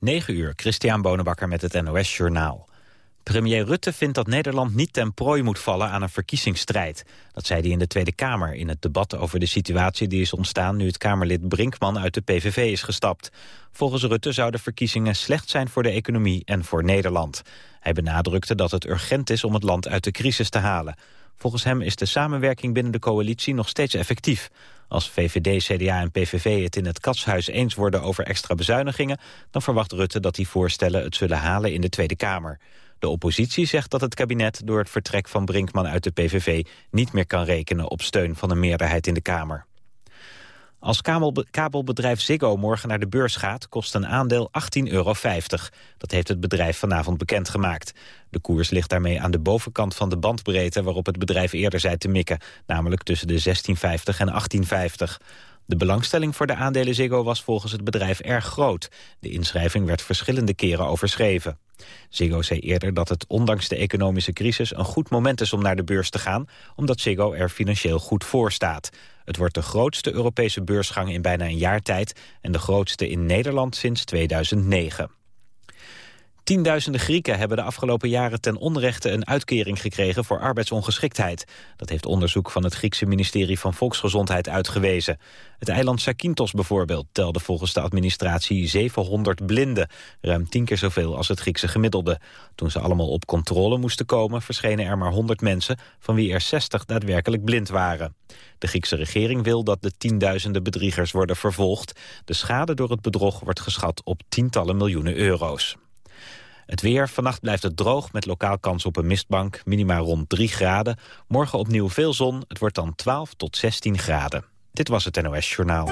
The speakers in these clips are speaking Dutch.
9 uur, Christian Bonenbakker met het NOS Journaal. Premier Rutte vindt dat Nederland niet ten prooi moet vallen aan een verkiezingsstrijd. Dat zei hij in de Tweede Kamer in het debat over de situatie die is ontstaan... nu het Kamerlid Brinkman uit de PVV is gestapt. Volgens Rutte zouden verkiezingen slecht zijn voor de economie en voor Nederland. Hij benadrukte dat het urgent is om het land uit de crisis te halen. Volgens hem is de samenwerking binnen de coalitie nog steeds effectief. Als VVD, CDA en PVV het in het katshuis eens worden over extra bezuinigingen... dan verwacht Rutte dat die voorstellen het zullen halen in de Tweede Kamer. De oppositie zegt dat het kabinet door het vertrek van Brinkman uit de PVV... niet meer kan rekenen op steun van een meerderheid in de Kamer. Als kabelbedrijf Ziggo morgen naar de beurs gaat... kost een aandeel 18,50 euro. Dat heeft het bedrijf vanavond bekendgemaakt. De koers ligt daarmee aan de bovenkant van de bandbreedte... waarop het bedrijf eerder zei te mikken, namelijk tussen de 16,50 en 18,50. De belangstelling voor de aandelen Ziggo was volgens het bedrijf erg groot. De inschrijving werd verschillende keren overschreven. Ziggo zei eerder dat het ondanks de economische crisis een goed moment is om naar de beurs te gaan, omdat Ziggo er financieel goed voor staat. Het wordt de grootste Europese beursgang in bijna een jaar tijd en de grootste in Nederland sinds 2009. Tienduizenden Grieken hebben de afgelopen jaren ten onrechte een uitkering gekregen voor arbeidsongeschiktheid. Dat heeft onderzoek van het Griekse ministerie van Volksgezondheid uitgewezen. Het eiland Zakynthos bijvoorbeeld telde volgens de administratie 700 blinden, ruim tien keer zoveel als het Griekse gemiddelde. Toen ze allemaal op controle moesten komen verschenen er maar 100 mensen, van wie er 60 daadwerkelijk blind waren. De Griekse regering wil dat de tienduizenden bedriegers worden vervolgd. De schade door het bedrog wordt geschat op tientallen miljoenen euro's. Het weer, vannacht blijft het droog met lokaal kans op een mistbank. Minima rond 3 graden. Morgen opnieuw veel zon. Het wordt dan 12 tot 16 graden. Dit was het NOS Journaal.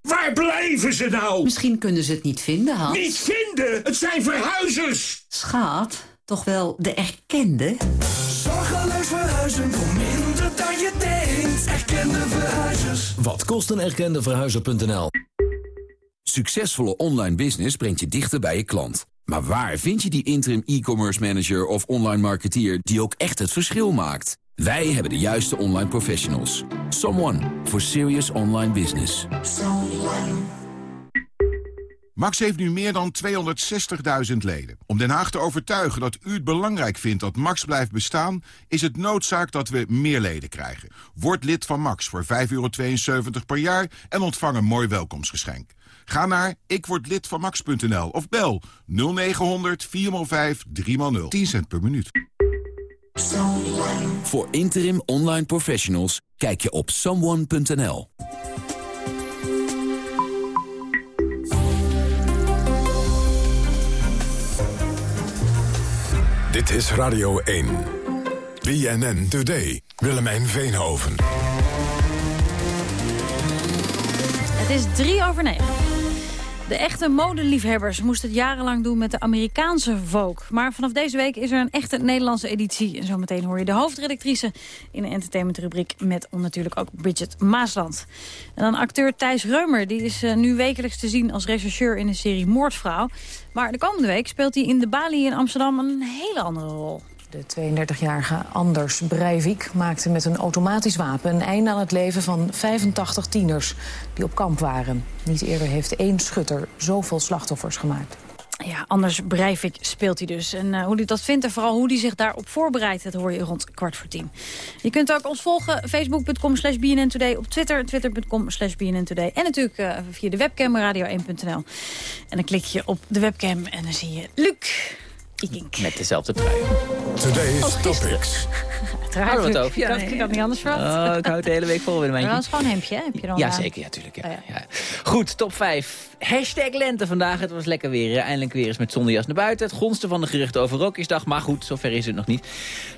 Waar blijven ze nou? Misschien kunnen ze het niet vinden, Hans. Niet vinden? Het zijn verhuizers! Schat, toch wel de erkende? Zorgeloos verhuizen voor minder dan je denkt. Erkende verhuizers. Wat kost een erkende verhuizer.nl? Succesvolle online business brengt je dichter bij je klant. Maar waar vind je die interim e-commerce manager of online marketeer die ook echt het verschil maakt? Wij hebben de juiste online professionals. Someone for serious online business. Max heeft nu meer dan 260.000 leden. Om Den Haag te overtuigen dat u het belangrijk vindt dat Max blijft bestaan... is het noodzaak dat we meer leden krijgen. Word lid van Max voor 5,72 per jaar en ontvang een mooi welkomstgeschenk. Ga naar ikwordlidvanmax.nl of bel 0900 405 3x0. 10 cent per minuut. Voor interim online professionals kijk je op someone.nl. Dit is Radio 1. BNN Today. Willemijn Veenhoven. Het is drie over negen. De echte modeliefhebbers moesten het jarenlang doen met de Amerikaanse Vogue. Maar vanaf deze week is er een echte Nederlandse editie. En zometeen hoor je de hoofdredactrice in de entertainmentrubriek... met natuurlijk ook Bridget Maasland. En dan acteur Thijs Reumer. Die is uh, nu wekelijks te zien als rechercheur in de serie Moordvrouw. Maar de komende week speelt hij in de Bali in Amsterdam een hele andere rol. De 32-jarige Anders Breivik maakte met een automatisch wapen... een einde aan het leven van 85 tieners die op kamp waren. Niet eerder heeft één schutter zoveel slachtoffers gemaakt. Ja, Anders Breivik speelt hij dus. En uh, hoe hij dat vindt en vooral hoe hij zich daarop voorbereidt... dat hoor je rond kwart voor tien. Je kunt ook ons volgen, facebook.com slash BNN Today... op Twitter, twitter.com slash BNN Today. En natuurlijk uh, via de webcam radio1.nl. En dan klik je op de webcam en dan zie je Luc... Met dezelfde trui. Today's Topics. Daar we het over. Ja, nee. Ik had niet anders verwacht. Oh, ik hou het de hele week vol in mijn Dat is gewoon een hemdje, heb je dan Ja, zeker. Ja, tuurlijk. Ja. Oh, ja. Ja. Goed, top 5. Hashtag lente vandaag. Het was lekker weer. Eindelijk weer eens met zonnejas naar buiten. Het gonste van de geruchten over Rokjesdag. Maar goed, zover is het nog niet.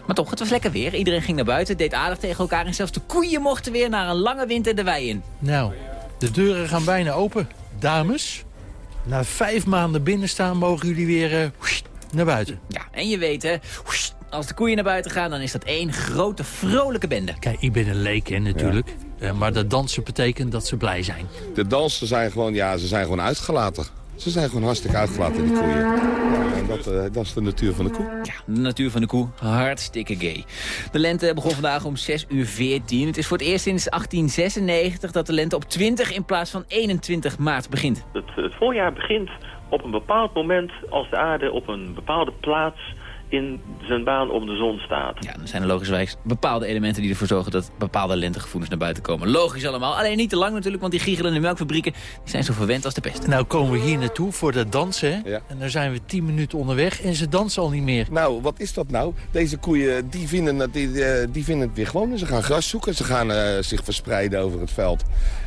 Maar toch, het was lekker weer. Iedereen ging naar buiten, deed aardig tegen elkaar. En zelfs de koeien mochten weer naar een lange winter de wei in. Nou, de deuren gaan bijna open. Dames, na vijf maanden binnenstaan mogen jullie weer... Uh, naar buiten. Ja, en je weet hè, als de koeien naar buiten gaan, dan is dat één grote vrolijke bende. Kijk, ik ben een leek hè, natuurlijk. Ja. Uh, maar dat dansen betekent dat ze blij zijn. De dansen zijn gewoon, ja, ze zijn gewoon uitgelaten. Ze zijn gewoon hartstikke uitgelaten, die koeien. En dat, eh, dat is de natuur van de koe. Ja, de natuur van de koe, hartstikke gay. De lente begon vandaag om 6 uur 14. Het is voor het eerst sinds 1896 dat de lente op 20 in plaats van 21 maart begint. Het, het voorjaar begint op een bepaald moment als de aarde op een bepaalde plaats in zijn baan om de zon staat. Ja, dan zijn er logischerwijs bepaalde elementen die ervoor zorgen dat bepaalde lentegevoelens naar buiten komen. Logisch allemaal, alleen niet te lang natuurlijk, want die giechelende melkfabrieken die zijn zo verwend als de pest. Nou komen we hier naartoe voor dat dansen, hè? En dan zijn we 10 minuten onderweg en ze dansen al niet meer. Nou, wat is dat nou? Deze koeien die vinden, het, die, eh, die vinden het weer gewoon. Ze gaan gras zoeken, ze gaan eh, zich verspreiden over het veld.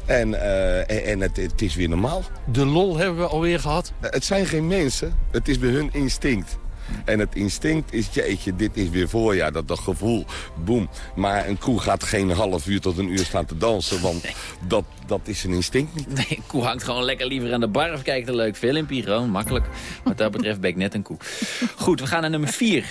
En, eh, en, en het, het is weer normaal. De lol hebben we alweer gehad. Het zijn geen mensen, het is bij hun instinct. En het instinct is, jeetje, dit is weer voorjaar, dat, dat gevoel, boem. Maar een koe gaat geen half uur tot een uur staan te dansen, want dat, dat is een instinct niet. Nee, een koe hangt gewoon lekker liever aan de bar of kijkt een leuk filmpje. Gewoon makkelijk. Wat dat betreft ben ik net een koe. Goed, we gaan naar nummer 4.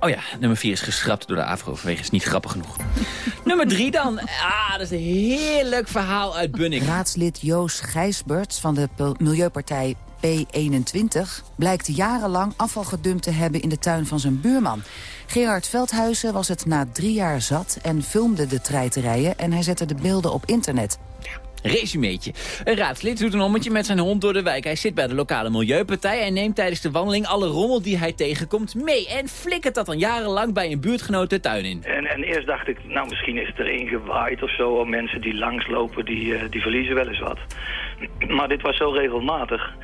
Oh ja, nummer 4 is geschrapt door de AVRO vanwege is niet grappig genoeg. nummer 3 dan. Ah, dat is een heerlijk verhaal uit Bunnik. Raadslid Joos Gijsberts van de Milieupartij P21... blijkt jarenlang afval gedumpt te hebben in de tuin van zijn buurman. Gerard Veldhuizen was het na drie jaar zat en filmde de treiterijen... en hij zette de beelden op internet. Resumeetje. Een raadslid doet een ommetje met zijn hond door de wijk. Hij zit bij de lokale milieupartij en neemt tijdens de wandeling alle rommel die hij tegenkomt mee. En flikkert dat dan jarenlang bij een buurtgenoot de tuin in. En, en eerst dacht ik, nou misschien is het erin gewaaid of zo. Of mensen die langslopen, die, eh, die verliezen wel eens wat. Maar dit was zo regelmatig.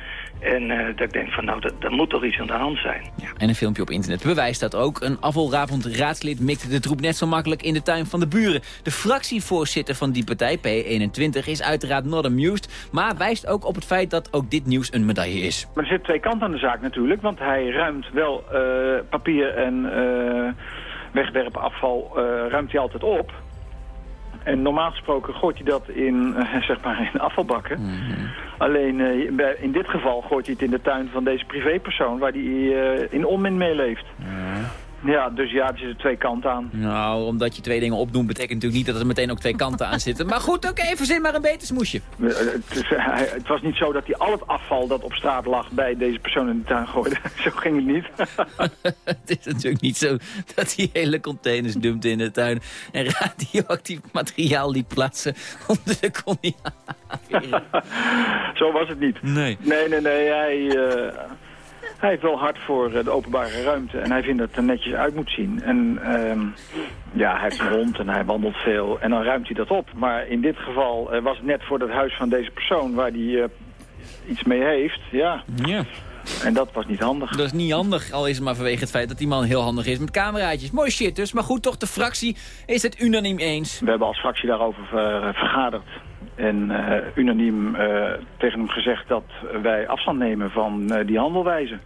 En eh, dat ik denk van, nou, dat, dat moet toch iets aan de hand zijn. En een filmpje op internet bewijst dat ook. Een afvalrapend raadslid mikte de troep net zo makkelijk in de tuin van de buren. De fractievoorzitter van die partij, P21, is uiteraard not amused... maar wijst ook op het feit dat ook dit nieuws een medaille is. Maar er zitten twee kanten aan de zaak natuurlijk, want hij ruimt wel eh, papier en eh wegwerpafval eh, ruimt hij altijd op. En normaal gesproken gooit hij dat in, eh, zeg maar in afvalbakken. Alleen eh, bij- in dit geval gooit hij het in de tuin van deze privépersoon waar hij eh, in onmin mee leeft. Ja, dus ja, er zitten twee kanten aan. Nou, omdat je twee dingen opdoet, betekent natuurlijk niet dat er meteen ook twee kanten aan zitten. Maar goed, oké, verzin maar een beter smoesje. Eh, Het, is- hij- het was niet zo dat hij al het afval dat op straat lag bij deze persoon in de tuin gooide. zo ging het niet. Het is natuurlijk niet zo dat hij hele containers dumpt in de tuin... en radioactief materiaal liet plaatsen onder de connie. Zo was het niet. Nee. Nee, nee, nee. Hij, eh, hij heeft wel hard voor eh, de openbare ruimte. En hij vindt dat het er netjes uit moet zien. En ehm, ja, hij heeft een hond en hij wandelt veel. En dan ruimt hij dat op. Maar in dit geval eh, was het net voor het huis van deze persoon waar hij eh, iets mee heeft. Ja. Ja. En dat was niet handig. Dat is niet handig, al is het maar vanwege het feit dat die man heel handig is met cameraatjes. Mooi shit dus, maar goed, toch de fractie is het unaniem eens. We hebben als fractie daarover ver- vergaderd. En eh, unaniem eh, tegen hem gezegd dat wij afstand nemen van eh, die handelwijze.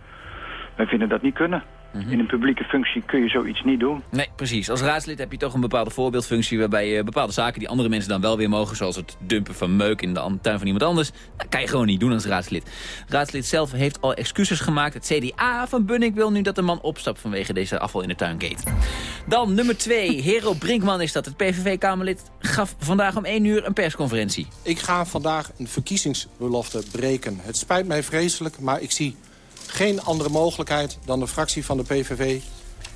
Wij vinden dat niet kunnen. In een publieke functie kun je zoiets niet doen. Nee, precies. Als raadslid heb je toch een bepaalde voorbeeldfunctie... waarbij je bepaalde zaken die andere mensen dan wel weer mogen... zoals het dumpen van meuk in de tuin van iemand anders... dat kan je gewoon niet doen als raadslid. Het raadslid zelf heeft al excuses gemaakt. Het CDA van Bunnik wil nu dat de man opstapt... vanwege deze afval in de tuingate. Dan nummer twee. Hero Brinkman is dat. Het PVV-Kamerlid gaf vandaag om 1 uur een persconferentie. Ik ga vandaag een verkiezingsbelofte breken. Het spijt mij vreselijk, maar ik zie geen andere mogelijkheid... dan de fractie van de PVV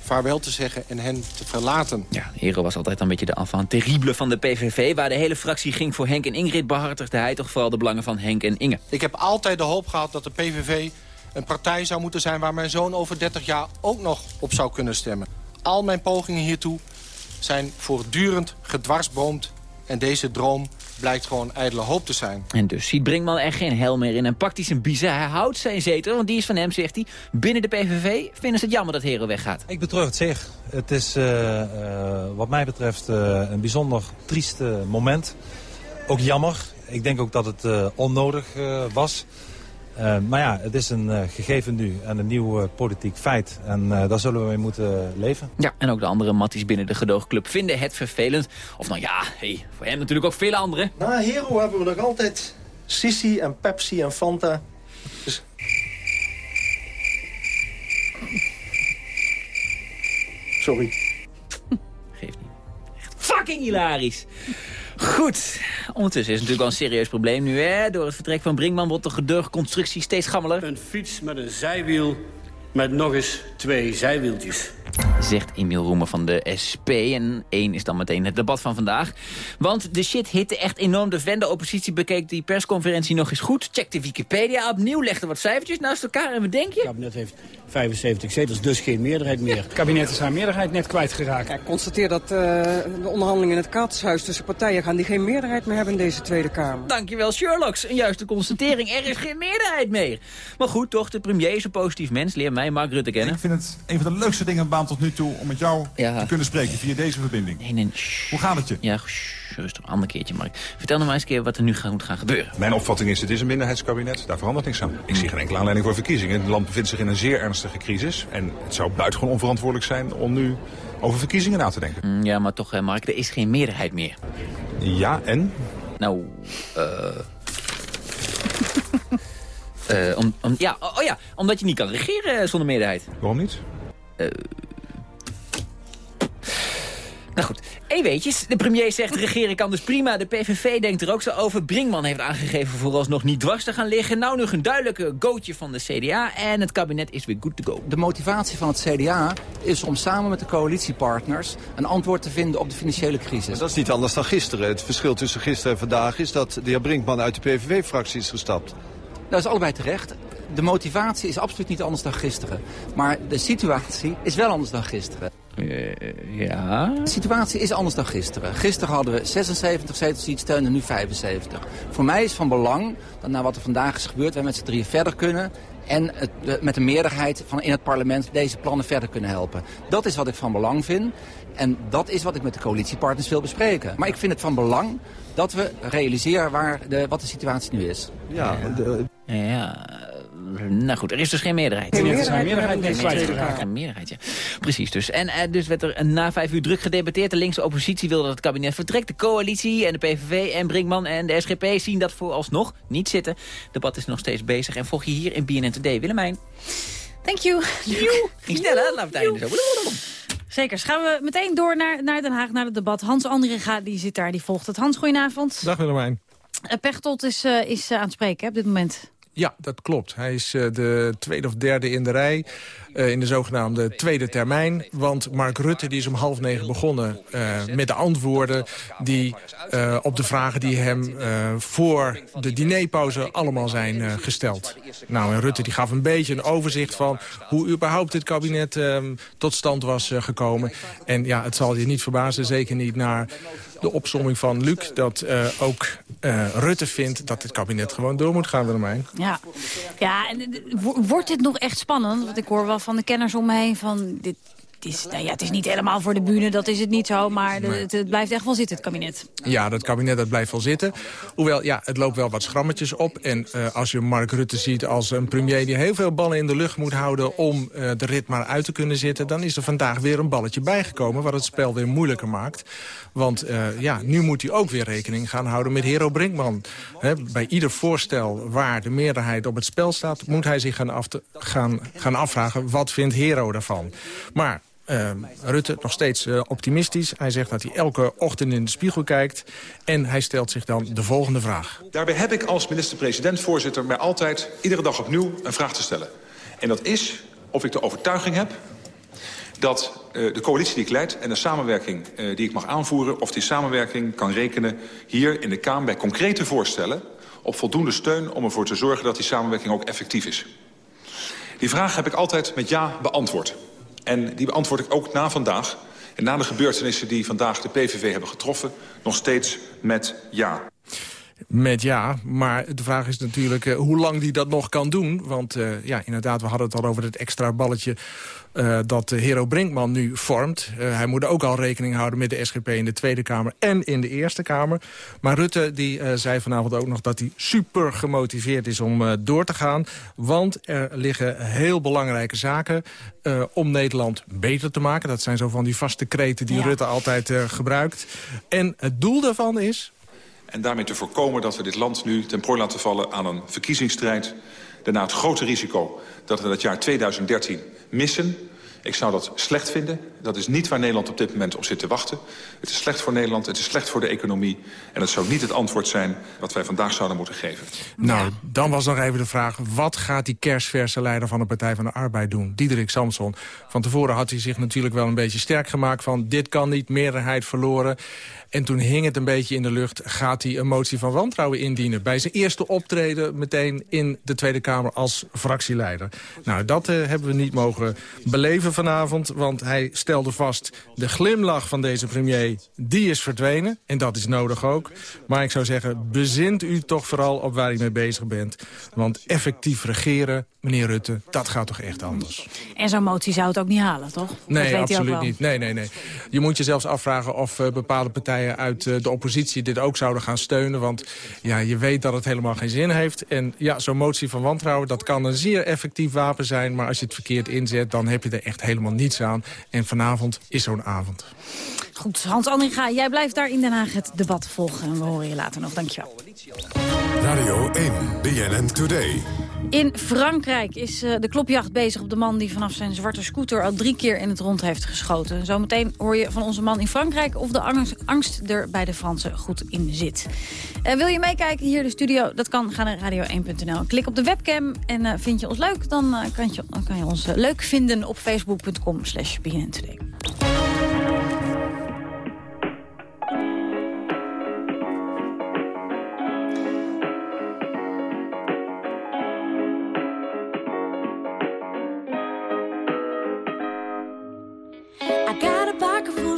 vaarwel te zeggen en hen te verlaten. Ja, Hero was altijd een beetje de enfant terrible van de PVV... waar de hele fractie ging voor Henk en Ingrid... behartigde hij toch vooral de belangen van Henk en Inge. Ik heb altijd de hoop gehad dat de PVV een partij zou moeten zijn... waar mijn zoon over 30 jaar ook nog op zou kunnen stemmen. Al mijn pogingen hiertoe zijn voortdurend gedwarsboomd... en deze droom blijkt gewoon ijdele hoop te zijn. En dus ziet Brinkman er geen hel meer in en pakt hij zijn biezen. Hij houdt zijn zetel, want die is van hem, zegt hij. Binnen de PVV vinden ze het jammer dat Hero weggaat. Ik betreur het zeer. Het is eh, eh, wat mij betreft eh, een bijzonder triest moment. Ook jammer. Ik denk ook dat het eh, onnodig eh, was. Eh, maar ja, het is een eh, gegeven nu en een nieuw eh, politiek feit. En eh, daar zullen we mee moeten leven. Ja, en ook de andere matties binnen de gedoogclub vinden het vervelend. Of nou ja, hey, voor hem natuurlijk ook vele anderen. Na Hero hebben we nog altijd Sissi en Pepsi en Fanta. Dus... Sorry. Geeft niet. Echt fucking hilarisch. Goed. Ondertussen is het natuurlijk wel een serieus probleem nu, hè? Door het vertrek van Brinkman wordt de gedeurconstructie steeds gammeler. Een fiets met een zijwiel met nog eens twee zijwieltjes. Zegt Emiel Roemer van de SP. En één is dan meteen het debat van vandaag. Want de shit hitte echt enorm de vende. oppositie bekeek die persconferentie nog eens goed. Check de Wikipedia opnieuw, legde wat cijfertjes naast elkaar. En wat denk je? Het kabinet heeft 75 zetels, dus geen meerderheid meer. Het kabinet is haar meerderheid net kwijtgeraakt. Ik constateer dat uh, de onderhandelingen in het katshuis tussen partijen gaan... die geen meerderheid meer hebben in deze Tweede Kamer. Dankjewel, Sherlocks. Een juiste constatering. Er is geen meerderheid meer. Maar goed, toch, de premier is een positief mens. Leer mij Mark Rutte kennen. Ik vind het een van de leukste dingen tot nu toe... om met jou te kunnen spreken via deze verbinding. Nee, nee, Hoe gaat het je? Ja, rustig. Een ander keertje, Mark. Vertel nou maar eens een keer wat er nu moet gaan gebeuren. Mijn opvatting is, het is een minderheidskabinet. Daar verandert niks aan. Ik zie geen enkele aanleiding voor verkiezingen. Het land bevindt zich in een zeer ernstige crisis. En het zou buitengewoon onverantwoordelijk zijn om nu over verkiezingen na te denken. Mm, ja, maar toch, Mark, er is geen meerderheid meer. Ja, en? Nou, eh... Uh, om, om, ja, oh, oh, ja, omdat je niet kan regeren zonder meerderheid. Waarom niet? Uh, nou goed, één weetjes. De premier zegt regeren kan dus prima. De PVV denkt er ook zo over. Brinkman heeft aangegeven vooralsnog niet dwars te gaan liggen. Nou nog een duidelijke gootje van de CDA. En het kabinet is weer good to go. De motivatie van het CDA is om samen met de coalitiepartners... een antwoord te vinden op de financiële crisis. Maar dat is niet anders dan gisteren. Het verschil tussen gisteren en vandaag is dat de heer Brinkman uit de PVV-fractie is gestapt. Dat is allebei terecht. De motivatie is absoluut niet anders dan gisteren. Maar de situatie is wel anders dan gisteren. Uh, ja? De situatie is anders dan gisteren. Gisteren hadden we 76 zetels die het steunen, nu 75. Voor mij is van belang dat na wat er vandaag is gebeurd... wij met z'n drieën verder kunnen en het, met de meerderheid van in het parlement deze plannen verder kunnen helpen. Dat is wat ik van belang vind. En dat is wat ik met de coalitiepartners wil bespreken. Maar ik vind het van belang dat we realiseren waar de, wat de situatie nu is. Ja, de... ja nou goed, er is dus geen meerderheid. Geen meerderheid, meerderheid, meerderheid, geen meerderheid, ja. Precies dus. En uh, dus werd er na vijf uur druk gedebatteerd. De linkse oppositie wilde dat het kabinet vertrekt. De coalitie en de PVV en Brinkman en de SGP zien dat vooralsnog niet zitten. Het debat is nog steeds bezig. En volg je hier in BNN Today. Willemijn. Thank you. Ging snel, hè? Laat het einde zo. Zeker. Dus gaan we meteen door naar, naar Den Haag, naar het debat. Hans Andringa, die zit daar, die volgt het. Hans, goedenavond. Dag Willemijn. Uh, Pechtold is, uh, is uh, aan het spreken hè, op dit moment. Ja, dat klopt. Hij is uh, de tweede of derde in de rij uh, in de zogenaamde tweede termijn. Want Mark Rutte die is om half negen begonnen uh, met de antwoorden... die op de vragen die hem voor de dinerpauze allemaal zijn gesteld. Nou, en Rutte die gaf een beetje een overzicht van... hoe überhaupt dit kabinet tot stand was gekomen. En ja, het zal je niet verbazen, zeker niet naar de opsomming van Luc... dat uh, ook uh, Rutte vindt dat het kabinet gewoon door moet gaan, Willemijn. Ja, ja en wordt dit nog echt spannend? Want ik hoor wel van de kenners om me heen van... dit, het is, nou ja, het is niet helemaal voor de bühne, dat is het niet zo. Maar de, het, het, blijft echt wel zitten, het kabinet. Ja, dat kabinet dat blijft wel zitten. Hoewel, ja, het loopt wel wat schrammetjes op. En uh, als je Mark Rutte ziet als een premier die heel veel ballen in de lucht moet houden... om uh, de rit maar uit te kunnen zitten... dan is er vandaag weer een balletje bijgekomen... wat het spel weer moeilijker maakt. Want uh, ja, nu moet hij ook weer rekening gaan houden met Hero Brinkman. He, bij ieder voorstel waar de meerderheid op het spel staat... moet hij zich gaan, af te, gaan, gaan afvragen wat vindt Hero daarvan. Maar uh, Rutte nog steeds uh, optimistisch. Hij zegt dat hij elke ochtend in de spiegel kijkt. En hij stelt zich dan de volgende vraag. Daarbij heb ik als minister-president, voorzitter... mij altijd iedere dag opnieuw een vraag te stellen. En dat is of ik de overtuiging heb dat uh, de coalitie die ik leid en de samenwerking uh, die ik mag aanvoeren... of die samenwerking kan rekenen hier in de Kamer bij concrete voorstellen... op voldoende steun om ervoor te zorgen dat die samenwerking ook effectief is. Die vraag heb ik altijd met ja beantwoord. En die beantwoord ik ook na vandaag. En na de gebeurtenissen die vandaag de PVV hebben getroffen... nog steeds met ja. Met ja, maar de vraag is natuurlijk uh, hoe lang die dat nog kan doen. Want uh, ja, inderdaad, we hadden het al over het extra balletje uh, dat Hero Brinkman nu vormt. Hij moet ook al rekening houden met de SGP in de Tweede Kamer en in de Eerste Kamer. Maar Rutte die, zei vanavond ook nog dat hij super gemotiveerd is om door te gaan. Want er liggen heel belangrijke zaken om Nederland beter te maken. Dat zijn zo van die vaste kreten die ja. Rutte altijd gebruikt. En het doel daarvan is... En daarmee te voorkomen dat we dit land nu ten prooi laten vallen aan een verkiezingsstrijd. Daarna het grote risico dat we dat jaar 2013 missen. Ik zou dat slecht vinden. Dat is niet waar Nederland op dit moment op zit te wachten. Het is slecht voor Nederland, het is slecht voor de economie. En het zou niet het antwoord zijn wat wij vandaag zouden moeten geven. Nou, dan was nog even de vraag... wat gaat die kerstverse leider van de Partij van de Arbeid doen? Diederik Samson. Van tevoren had hij zich natuurlijk wel een beetje sterk gemaakt... van dit kan niet, meerderheid verloren. En toen hing het een beetje in de lucht. Gaat hij een motie van wantrouwen indienen? Bij zijn eerste optreden meteen in de Tweede Kamer als fractieleider. Nou, dat uh, hebben we niet mogen beleven vanavond. Want hij stelde vast, de glimlach van deze premier, die is verdwenen. En dat is nodig ook. Maar ik zou zeggen, bezint u toch vooral op waar u mee bezig bent. Want effectief regeren, meneer Rutte, dat gaat toch echt anders. En zo'n motie zou het ook niet halen, toch? Nee, absoluut niet. Nee, nee, nee. Je moet je zelfs afvragen of uh, bepaalde partijen uit uh, de oppositie dit ook zouden gaan steunen. Want ja, je weet dat het helemaal geen zin heeft. En ja, zo'n motie van wantrouwen, dat kan een zeer effectief wapen zijn. Maar als je het verkeerd inzet, dan heb je er echt helemaal niets aan. En vanavond is zo'n avond. Goed, Hans Andringa, jij blijft daar in Den Haag het debat volgen. En we horen je later nog. Dankjewel. Radio 1, BNN Today. In Frankrijk is uh, de klopjacht bezig op de man die vanaf zijn zwarte scooter al drie keer in het rond heeft geschoten. Zometeen hoor je van onze man in Frankrijk of de angst, er bij de Fransen goed in zit. Uh, wil je meekijken hier de studio? Dat kan. Ga naar radio1.nl. Klik op de webcam en uh, vind je ons leuk? Dan, kan, je, dan kan je ons leuk vinden op facebook.com slash Today.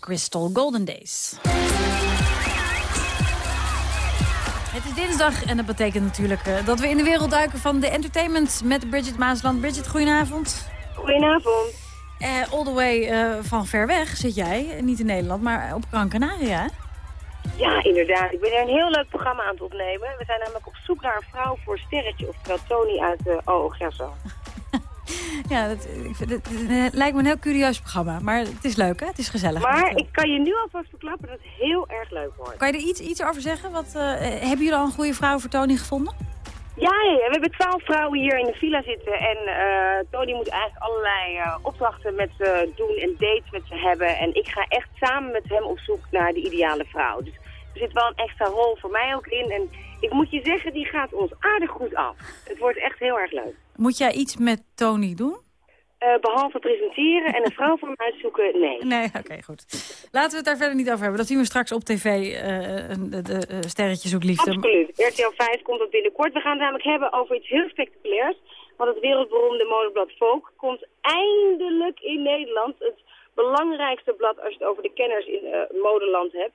Crystal Golden Days. Het is dinsdag en dat betekent natuurlijk eh, dat we in de wereld duiken van de entertainment met Bridget Maasland. Bridget, goedenavond. Goedenavond. Eh all the way eh, van ver weg zit jij, niet in Nederland, maar op Gran Canaria. Ja, inderdaad. Ik ben er een heel leuk programma aan het opnemen. We zijn namelijk op zoek naar een vrouw voor Sterretje, oftewel Tony uit uh, Gesso. Ja, dat, ik het, lijkt me een heel curieus programma, maar het is leuk hè, het is gezellig. Maar ik kan je nu alvast verklappen dat het heel erg leuk wordt. Kan je er iets, iets over zeggen? Wat, eh, hebben jullie al een goede vrouw voor Tony gevonden? Ja, ja, we hebben twaalf vrouwen hier in de villa zitten. En eh, Tony moet eigenlijk allerlei eh, opdrachten met ze doen en dates met ze hebben. En ik ga echt samen met hem op zoek naar de ideale vrouw. Dus er zit wel een extra rol voor mij ook in. En ik moet je zeggen, die gaat ons aardig goed af. Het wordt echt heel erg leuk. Moet jij iets met Tony doen? Eh, behalve presenteren en een vrouw voor hem uitzoeken, nee. Nee, oké, goed. Laten we het daar verder niet over hebben. Dat zien we straks op tv, eh, een- de, de eh, sterretjes zoekt liefde. Absoluut. RTL 5 komt dat binnenkort. We gaan het namelijk hebben over iets heel spectaculairs. Want het wereldberoemde modeblad Vogue komt eindelijk in Nederland. Het belangrijkste blad als je het over de kenners in modeland hebt.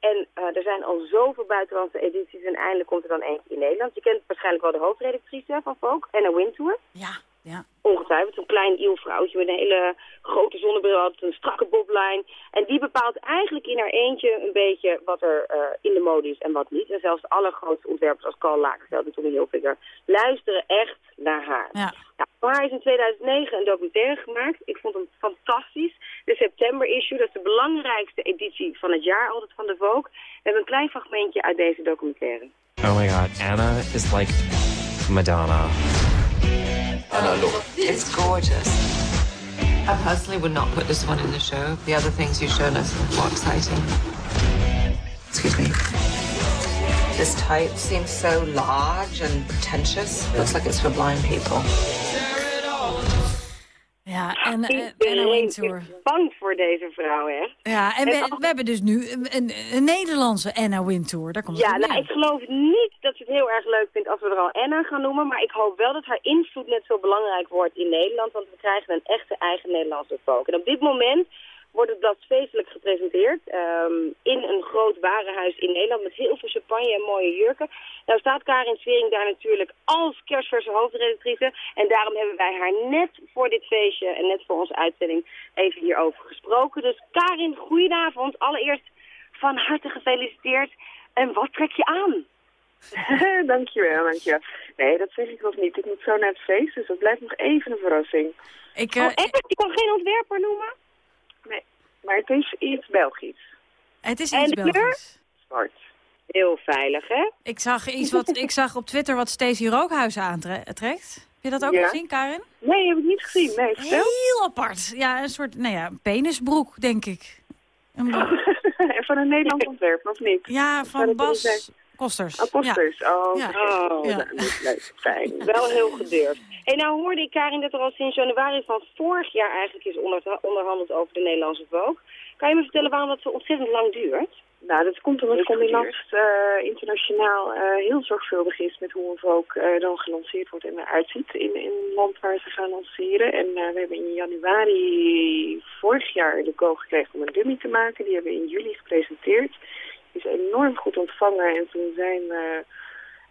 En eh, er zijn al zoveel buitenlandse edities en eindelijk komt er dan eentje in Nederland. Je kent waarschijnlijk wel de hoofdredactrice van Vogue, Anna Wintour. Ja, ja. Ongetwijfeld, zo'n klein iel vrouwtje met een hele grote zonnebril, had een strakke boblijn. En die bepaalt eigenlijk in haar eentje een beetje wat er eh, in de mode is en wat niet. En zelfs de allergrootste ontwerpers als Karl Lagerfeld en Tommy Hilfiger luisteren echt naar haar. Ja. Ja, voor haar is in 2009 een documentaire gemaakt. Ik vond hem fantastisch. De september issue, dat is de belangrijkste editie van het jaar altijd van de Vogue. We hebben een klein fragmentje uit deze documentaire. Oh my god, Anna is like Madonna. Anna, look. It's gorgeous. I personally would not put this one in the show. The other things you've shown us are more exciting. Excuse me. This type seems so large and pretentious. Looks like it's for blind people. Ja, en uh, Anna Iedereen Wintour. is bang voor deze vrouw, hè? Ja, en we, we hebben dus nu een, een, een Nederlandse Anna Wintour. Daar komt Ja, nou, ik geloof niet dat ze het heel erg leuk vindt als we er al Anna gaan noemen. Maar ik hoop wel dat haar invloed net zo belangrijk wordt in Nederland. Want we krijgen een echte eigen Nederlandse folk. En op dit moment wordt het blad feestelijk gepresenteerd. ehm, in een groot warenhuis in Nederland met heel veel champagne en mooie jurken. Nou staat Karin Svering daar natuurlijk als kerstverse hoofdredactrice. En daarom hebben wij haar net voor dit feestje en net voor onze uitzending even hierover gesproken. Dus Karin, goedenavond. Allereerst van harte gefeliciteerd. En wat trek je aan? dankjewel, dankjewel. Nee, dat zeg ik nog niet. Ik moet zo naar het feest, dus dat blijft nog even een verrassing. Ik, Oh, echt? Je kan geen ontwerper noemen? Nee, maar het is iets Belgisch. Het is En iets de kleur? Belgisch. Zwart. Heel veilig, hè? Ik zag, iets wat, ik zag op Twitter wat Stacey Rookhuizen aantrekt. Heb je dat ook Ja. gezien, Karin? Nee, heb ik niet gezien. Nee, vertel. Heel apart. Ja, een soort, nou ja, een penisbroek, denk ik. Een broek. Van een Nederlands ontwerp, of niet? Ja, van Bas niet zijn? Kosters. Oh, Posters. Ja. Oh, Ja. oh Ja. nou, niet leuk. Fijn. Wel heel gedurfd. Hey, nou hoorde ik, Karin, dat er al sinds januari van vorig jaar eigenlijk is onder, onderhandeld over de Nederlandse Vogue. Kan je me vertellen waarom dat zo ontzettend lang duurt? Nou, dat komt omdat Combinat eh internationaal eh, heel zorgvuldig is met hoe een volk eh, dan gelanceerd wordt en eruit ziet in, in een land waar ze gaan lanceren. En eh, we hebben in januari vorig jaar de go gekregen om een dummy te maken. Die hebben we in juli gepresenteerd. Is enorm goed ontvangen en toen zijn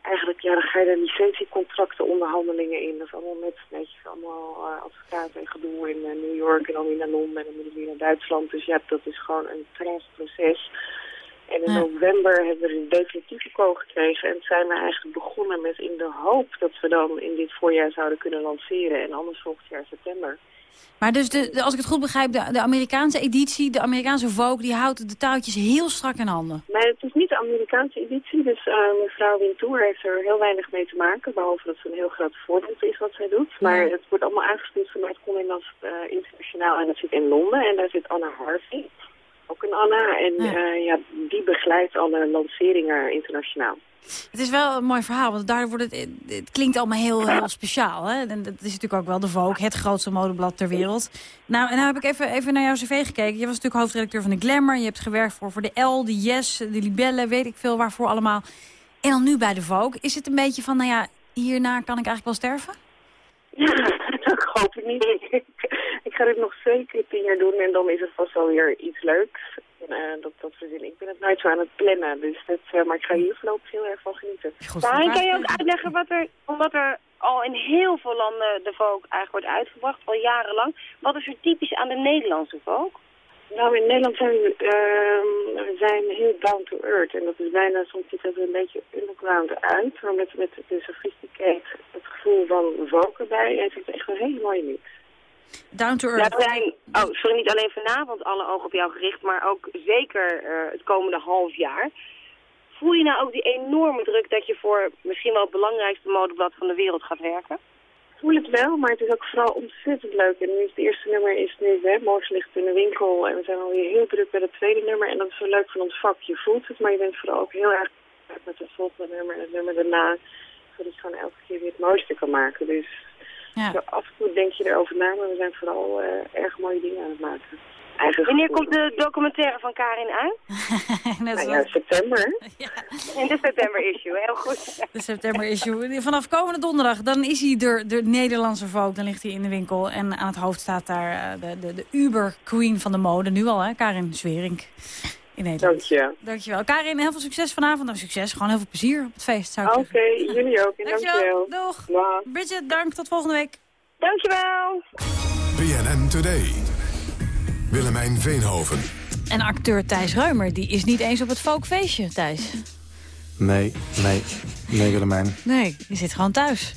eigenlijk, ja, dan ga je de licentiecontracten onderhandelingen in. Dat is allemaal met, weet je, allemaal eh, advocaten en gedoe in eh, New York en dan weer naar Londen en dan moet ik weer naar Duitsland. Dus ja, dat is gewoon een traag proces. En in Ja. november hebben we een definitieve ko gekregen en zijn we eigenlijk begonnen met in de hoop dat we dan in dit voorjaar zouden kunnen lanceren en anders volgend jaar september. Maar dus, de, de- als ik het goed begrijp, de, de Amerikaanse editie, de Amerikaanse Vogue, die houdt de touwtjes heel strak in handen. Maar het is niet de Amerikaanse editie, dus eh, mevrouw Wintour heeft er heel weinig mee te maken. Behalve dat ze een heel groot voorbeeld is wat zij doet. Maar het wordt allemaal aangestuurd vanuit Nast eh, Internationaal en dat zit in Londen. En daar zit Anna Harvey, ook een Anna. En ja. ja, die begeleidt alle lanceringen internationaal. Het is wel een mooi verhaal, want daardoor wordt het, het klinkt allemaal heel, heel speciaal. Hè? En dat is natuurlijk ook wel de Vogue, het grootste modeblad ter wereld. Nou, en nou heb ik even, even naar jouw cv gekeken. Je was natuurlijk hoofdredacteur van de Glamour. Je hebt gewerkt voor, voor de L, de Yes, de Libelle, weet ik veel waarvoor allemaal. En dan nu bij de Vogue. Is het een beetje van, nou ja, hierna kan ik eigenlijk wel sterven? Ja, dat hoop ik niet. Ik, ik ga dit nog zeker tien jaar doen en dan is het vast wel weer iets leuks. En, eh, dat, dat verzin. Ik ben het nooit zo aan het plannen, dus dat, eh, maar ik ga hier voorlopig heel erg van genieten. Daarin kan je ook uitleggen wat er, omdat er al in heel veel landen de Vogue eigenlijk wordt uitgebracht, al jarenlang. Wat is er typisch aan de Nederlandse Vogue? Nou, in Nederland zijn we, ehm, we zijn heel down to earth. En dat is bijna, soms ziet het er een beetje underground uit. Maar met, met de sophisticated, het gevoel van Vogue erbij. En het is echt een hele mooie mix. Down to Ja, earth. we zijn, oh, sorry, niet alleen vanavond alle ogen op jou gericht, maar ook zeker eh, het komende half jaar. Voel je nou ook die enorme druk dat je voor misschien wel het belangrijkste modeblad van de wereld gaat werken? Ik voel het wel, maar het is ook vooral ontzettend leuk. En nu is het eerste nummer is nu, hè, morgen ligt het in de winkel. En we zijn alweer heel druk bij het tweede nummer. En dat is zo leuk van ons vak. Je voelt het, maar je bent vooral ook heel erg met het volgende nummer en het nummer daarna. Zodat je gewoon elke keer weer het mooiste kan maken. Dus Ja. zo af en toe denk je erover na, maar we zijn vooral eh, erg mooie dingen aan het maken. Eigen Wanneer gevoel. komt de documentaire van Karin uit? Net Nou zo. ja, september. In de september issue, heel goed. De september issue. Vanaf komende donderdag, dan is hij de, de Nederlandse Vogue. Dan ligt hij in de winkel. En aan het hoofd staat daar eh, de, de, de uber-queen van de mode. Nu al, hè? Karin Zwerink. In Nederland. Dankjewel. Dankjewel. Karin, heel veel succes vanavond. Nou, succes. Gewoon heel veel plezier op het feest, zou ik Oké, jullie ook. En Dankjewel. dankjewel. Doeg. Bridget, dank. Tot volgende week. Dankjewel. BNN Today. Willemijn Veenhoven. En acteur Thijs Reumer, die is niet eens op het folkfeestje, Thijs. Nee, nee, nee Willemijn. Nee, die zit gewoon thuis.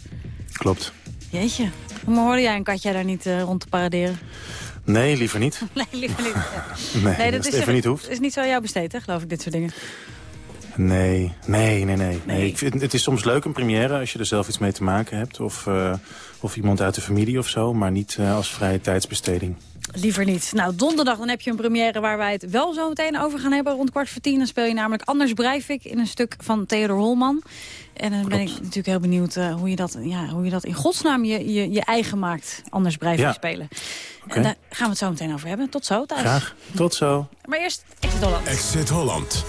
Klopt. Jeetje. Hoe hoorde jij een katje daar niet eh, rond te paraderen? Nee, liever niet. Nee, liever niet. Nee, als het even niet hoeft. is niet zo aan jou besteed, hè, geloof ik, dit soort dingen. Nee, nee, nee, nee. nee. Ik vind, het is soms leuk een première als je er zelf iets mee te maken hebt. Of, eh, of iemand uit de familie of zo. Maar niet eh, als vrije tijdsbesteding. Liever niet. Nou, donderdag dan heb je een première waar wij het wel zo meteen over gaan hebben. Rond kwart voor tien. Dan speel je namelijk Anders Breivik in een stuk van Theodor Holman. En dan ben ik natuurlijk heel benieuwd eh, hoe, je dat, ja, hoe je dat in godsnaam je, je, je eigen maakt. Anders Breivik Ja. spelen. Oké. En daar gaan we het zo meteen over hebben. Tot zo, Thijs. Graag. Tot zo. Maar eerst Exit Holland. Exit Holland.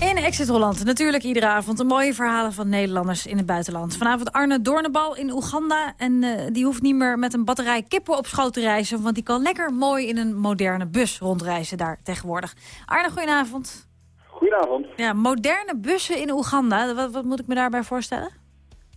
In Exit Holland natuurlijk iedere avond een mooie verhalen van Nederlanders in het buitenland. Vanavond Arne Doornbal in Oeganda. En eh, die hoeft niet meer met een batterij kippen op schoot te reizen... want die kan lekker mooi in een moderne bus rondreizen daar tegenwoordig. Arne, goedenavond. Goedenavond. Ja, moderne bussen in Oeganda. Wat, wat moet ik me daarbij voorstellen?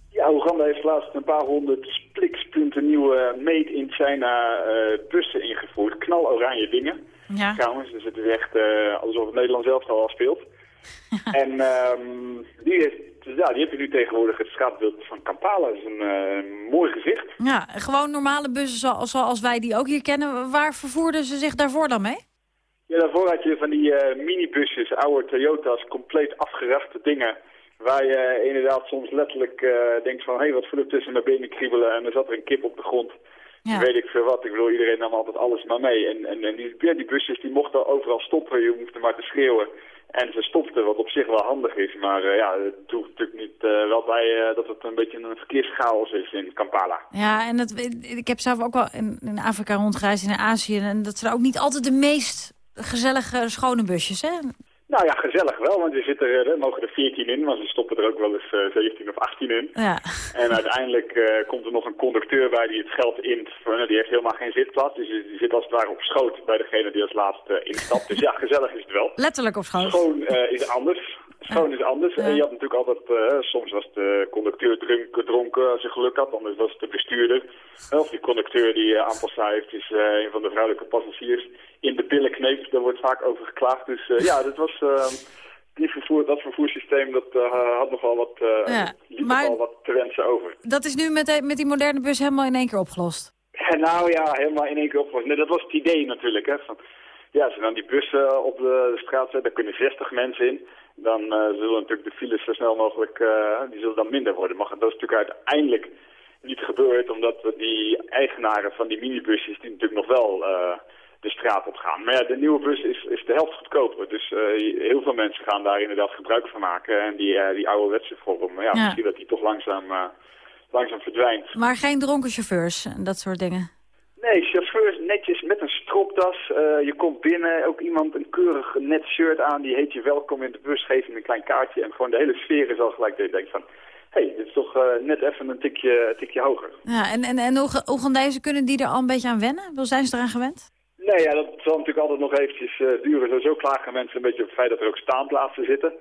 Ja, Oeganda heeft laatst een paar honderd splikspunten nieuwe made in China eh, bussen ingevoerd. Knaloranje dingen. Ja. Trouwens, dus het is echt eh, alsof het Nederland zelf al speelt. en ehm, die, heeft, ja, die heeft nu tegenwoordig het straatbeeld van Kampala. Dat is een eh, mooi gezicht. Ja, gewoon normale bussen zoals, wij die ook hier kennen. Waar vervoerden ze zich daarvoor dan mee? Ja, daarvoor had je van die eh, minibusjes, oude Toyota's, compleet afgerachte dingen. Waar je inderdaad soms letterlijk eh, denkt van, hé, hey, wat voel ik tussen mijn benen kriebelen en er zat er een kip op de grond. Ja. Weet ik veel wat. Ik bedoel, iedereen nam altijd alles maar mee. En, en, en die, ja, die busjes die mochten overal stoppen. Je hoefde maar te schreeuwen. En ze stopten, wat op zich wel handig is. Maar eh, ja, het doet natuurlijk niet eh, wel bij eh, dat het een beetje een verkeerschaos is in Kampala. Ja, en dat, ik heb zelf ook wel in, in Afrika rondgereisd, in Azië. En dat zijn ook niet altijd de meest gezellige, schone busjes, hè? Nou ja, gezellig wel, want er, zitten, er, er mogen er 14 in, maar ze stoppen er ook wel eens eh 17 of 18 in. Ja. En uiteindelijk eh, komt er nog een conducteur bij die het geld int. Nou, die heeft helemaal geen zitplaats, dus die zit als het ware op schoot bij degene die als laatste eh, instapt. Dus ja, gezellig is het wel. Letterlijk op schoot. Schoon eh, is anders. Schoon is anders. En je had natuurlijk altijd, eh, soms was de conducteur drunk, dronken als je geluk had, anders was het de bestuurder. Of die conducteur die aanpassa heeft, is eh, een van de vrouwelijke passagiers in de billen kneep. Daar wordt vaak over geklaagd. Dus eh, ja, dat was... eh, die vervoer, dat vervoerssysteem dat, eh, had nogal wat, eh Ja, liet maar- nogal wat te wensen over. Dat is nu met, met die moderne bus helemaal in één keer opgelost. Ja, nou ja, helemaal in één keer opgelost. Nee, dat was het idee natuurlijk. Hè, van, ja, als je dan die bussen op de, de straat zet, daar kunnen 60 mensen in. Dan zullen natuurlijk de files zo snel mogelijk, eh, die zullen dan minder worden. Maar dat is natuurlijk uiteindelijk niet gebeurd, omdat we die eigenaren van die minibusjes, die natuurlijk nog wel de straat op gaan. Maar ja, de nieuwe bus is, is de helft goedkoper. Dus eh, heel veel mensen gaan daar inderdaad gebruik van maken. En die, eh die ouderwetse vorm, ja, Ja. misschien dat die toch langzaam, eh, langzaam verdwijnt. Maar geen dronken chauffeurs en dat soort dingen. Nee, chauffeurs netjes met een stropdas. Je komt binnen, ook iemand een keurig net shirt aan. Die heet je welkom in de bus, geeft je een klein kaartje. En gewoon de hele sfeer is al gelijk dat je denkt van... Hé, hey, dit is toch net even een tikje, tikje hoger. Ja, en, en, en Oeg- Oegandezen kunnen die er al een beetje aan wennen? Wel, zijn ze eraan gewend? Nee, ja, dat zal natuurlijk altijd nog eventjes eh, duren. Sowieso klagen mensen een beetje op het feit dat er ook staanplaatsen zitten.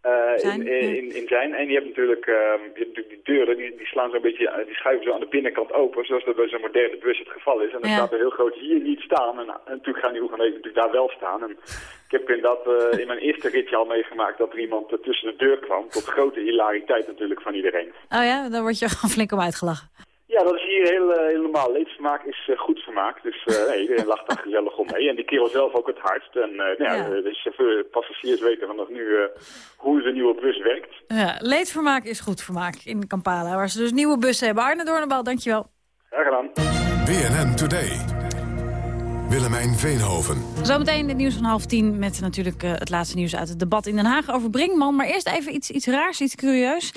eh, Zijn, in, in, in zijn. En je hebt natuurlijk, ehm, je hebt natuurlijk die deuren, die, die slaan zo'n beetje, eh, die schuiven zo aan de binnenkant open, zoals dat bij zo'n moderne bus het geval is. En dan Ja. staat er heel groot hier niet staan. En, en natuurlijk gaan die Oeganezen natuurlijk daar wel staan. En ik heb inderdaad eh in mijn eerste ritje al meegemaakt dat er iemand tussen de deur kwam. Tot grote hilariteit natuurlijk van iedereen. Oh ja, daar word je gewoon flink om uitgelachen. Ja, dat is hier heel, uh, helemaal. Leedvermaak is uh, goed vermaak. Dus uh, nee, iedereen lacht daar gezellig om mee. En die kerel zelf ook het hardst. En nou ja. de chauffeur, passagiers weten vanaf nu hoe de nieuwe bus werkt. Ja, leedvermaak is goed vermaak in Kampala. Waar ze dus nieuwe bussen hebben. Arne Doornbal, dankjewel. Graag gedaan. BNN Today. Willemijn Veenhoven. Zometeen het nieuws van half tien met natuurlijk het laatste nieuws uit het debat in Den Haag over Brinkman. Maar eerst even iets, iets raars, iets curieus.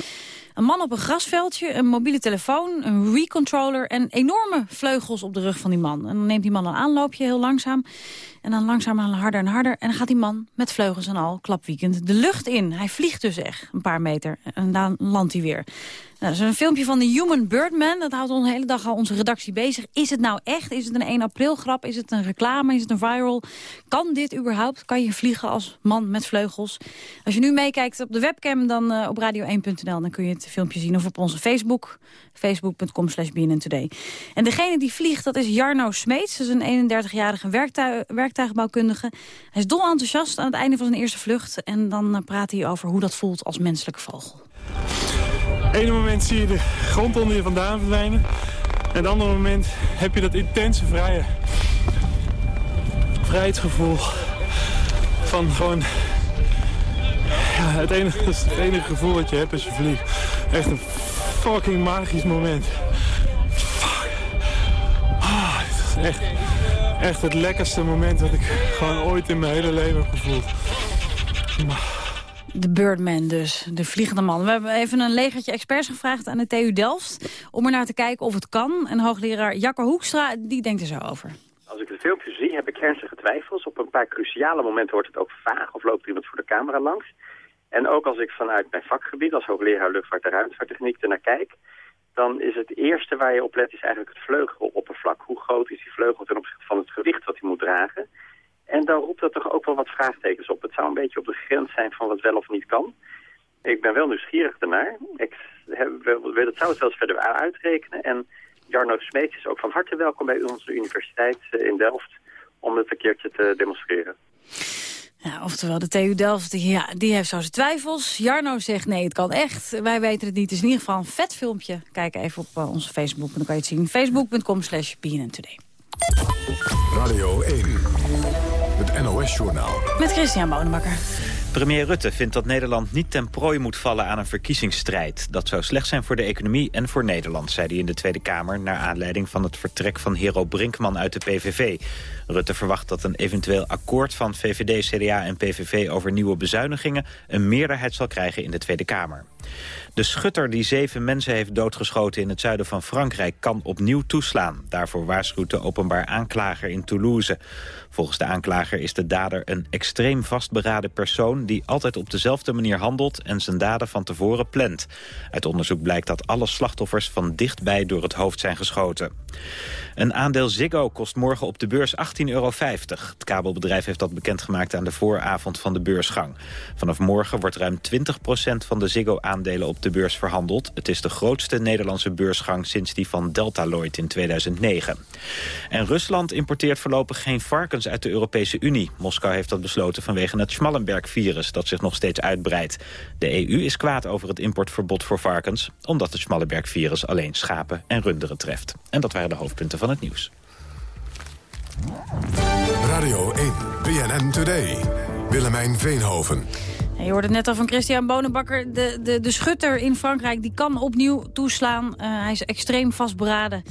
Een man op een grasveldje, een mobiele telefoon, een recontroller... en enorme vleugels op de rug van die man. En dan neemt die man een aanloopje heel langzaam. En dan langzaam harder en harder. En dan gaat die man met vleugels en al, klapweekend, de lucht in. Hij vliegt dus echt een paar meter en dan landt hij weer. Nou, dat is een filmpje van de Human Birdman. Dat houdt ons de hele dag al onze redactie bezig. Is het nou echt? Is het een 1 april grap? Is het een reclame? Is het een viral? Kan dit überhaupt? Kan je vliegen als man met vleugels? Als je nu meekijkt op de webcam, dan uh, op radio1.nl... dan kun je het filmpje zien. Of op onze Facebook, facebook.com slash Today. En degene die vliegt, dat is Jarno Smeets. Dat is een 31-jarige werktuig, werktuigbouwkundige. Hij is dol enthousiast aan het einde van zijn eerste vlucht. En dan uh, praat hij over hoe dat voelt als menselijke vogel ene moment zie je de grond onder je vandaan verdwijnen. En het andere moment heb je dat intense vrije vrijheidsgevoel. Van gewoon... Ja, het enige, gevoel wat je hebt als je vliegt. Echt een fucking magisch moment. Fuck. Ah, het is echt, echt het lekkerste moment dat ik gewoon ooit in mijn hele leven heb gevoeld. De Birdman dus, de vliegende man. We hebben even een legertje experts gevraagd aan de TU Delft... om er naar te kijken of het kan. En hoogleraar Jacco Hoekstra, die denkt er zo over. Als ik het filmpje zie, heb ik ernstige twijfels. Op een paar cruciale momenten wordt het ook vaag... of loopt iemand voor de camera langs. En ook als ik vanuit mijn vakgebied als hoogleraar luchtvaart en ruimtevaarttechniek ernaar kijk... dan is het eerste waar je op let is eigenlijk het vleugeloppervlak. Hoe groot is die vleugel ten opzichte van het gewicht wat hij moet dragen... En dan roept dat toch ook wel wat vraagtekens op. Het zou een beetje op de grens zijn van wat wel of niet kan. Ik ben wel nieuwsgierig daarnaar. Ik wil, het zou het wel eens verder uitrekenen. En Jarno Smeets is ook van harte welkom bij onze universiteit eh, in Delft... om het een keertje te demonstreren. Ja, oftewel, de TU Delft die, ja, die heeft zo zijn twijfels. Jarno zegt nee, het kan echt. Wij weten het niet. Het is in ieder geval een vet filmpje. Kijk even op uh, onze Facebook en dan kan je het zien. Facebook.com slash Today. Radio 1. Het NOS-journaal. Met Christian Bonenbakker. Premier Rutte vindt dat Nederland niet ten prooi moet vallen aan een verkiezingsstrijd. Dat zou slecht zijn voor de economie en voor Nederland, zei hij in de Tweede Kamer... naar aanleiding van het vertrek van Hero Brinkman uit de PVV. Rutte verwacht dat een eventueel akkoord van VVD, CDA en PVV over nieuwe bezuinigingen... een meerderheid zal krijgen in de Tweede Kamer. De schutter die zeven mensen heeft doodgeschoten in het zuiden van Frankrijk kan opnieuw toeslaan. Daarvoor waarschuwt de openbaar aanklager in Toulouse. Volgens de aanklager is de dader een extreem vastberaden persoon... die altijd op dezelfde manier handelt en zijn daden van tevoren plant. Uit onderzoek blijkt dat alle slachtoffers van dichtbij door het hoofd zijn geschoten. Een aandeel Ziggo kost morgen op de beurs 18,50 euro. Het kabelbedrijf heeft dat bekendgemaakt aan de vooravond van de beursgang. Vanaf morgen wordt ruim 20% van de Ziggo-aandelen op de beurs verhandeld. Het is de grootste Nederlandse beursgang sinds die van Deltaloid in 2009. En Rusland importeert voorlopig geen varkens uit de Europese Unie. Moskou heeft dat besloten vanwege het Schmallenberg-virus dat zich nog steeds uitbreidt. De EU is kwaad over het importverbod voor varkens... omdat het Schmallenberg-virus alleen schapen en runderen treft. En dat waren de hoofdpunten van het nieuws. Radio 1, BNN Today. Willemijn Veenhoven. Je hoorde net al van Christian Bonenbakker. De, de, de schutter in Frankrijk die kan opnieuw toeslaan. Uh, hij is extreem vastberaden.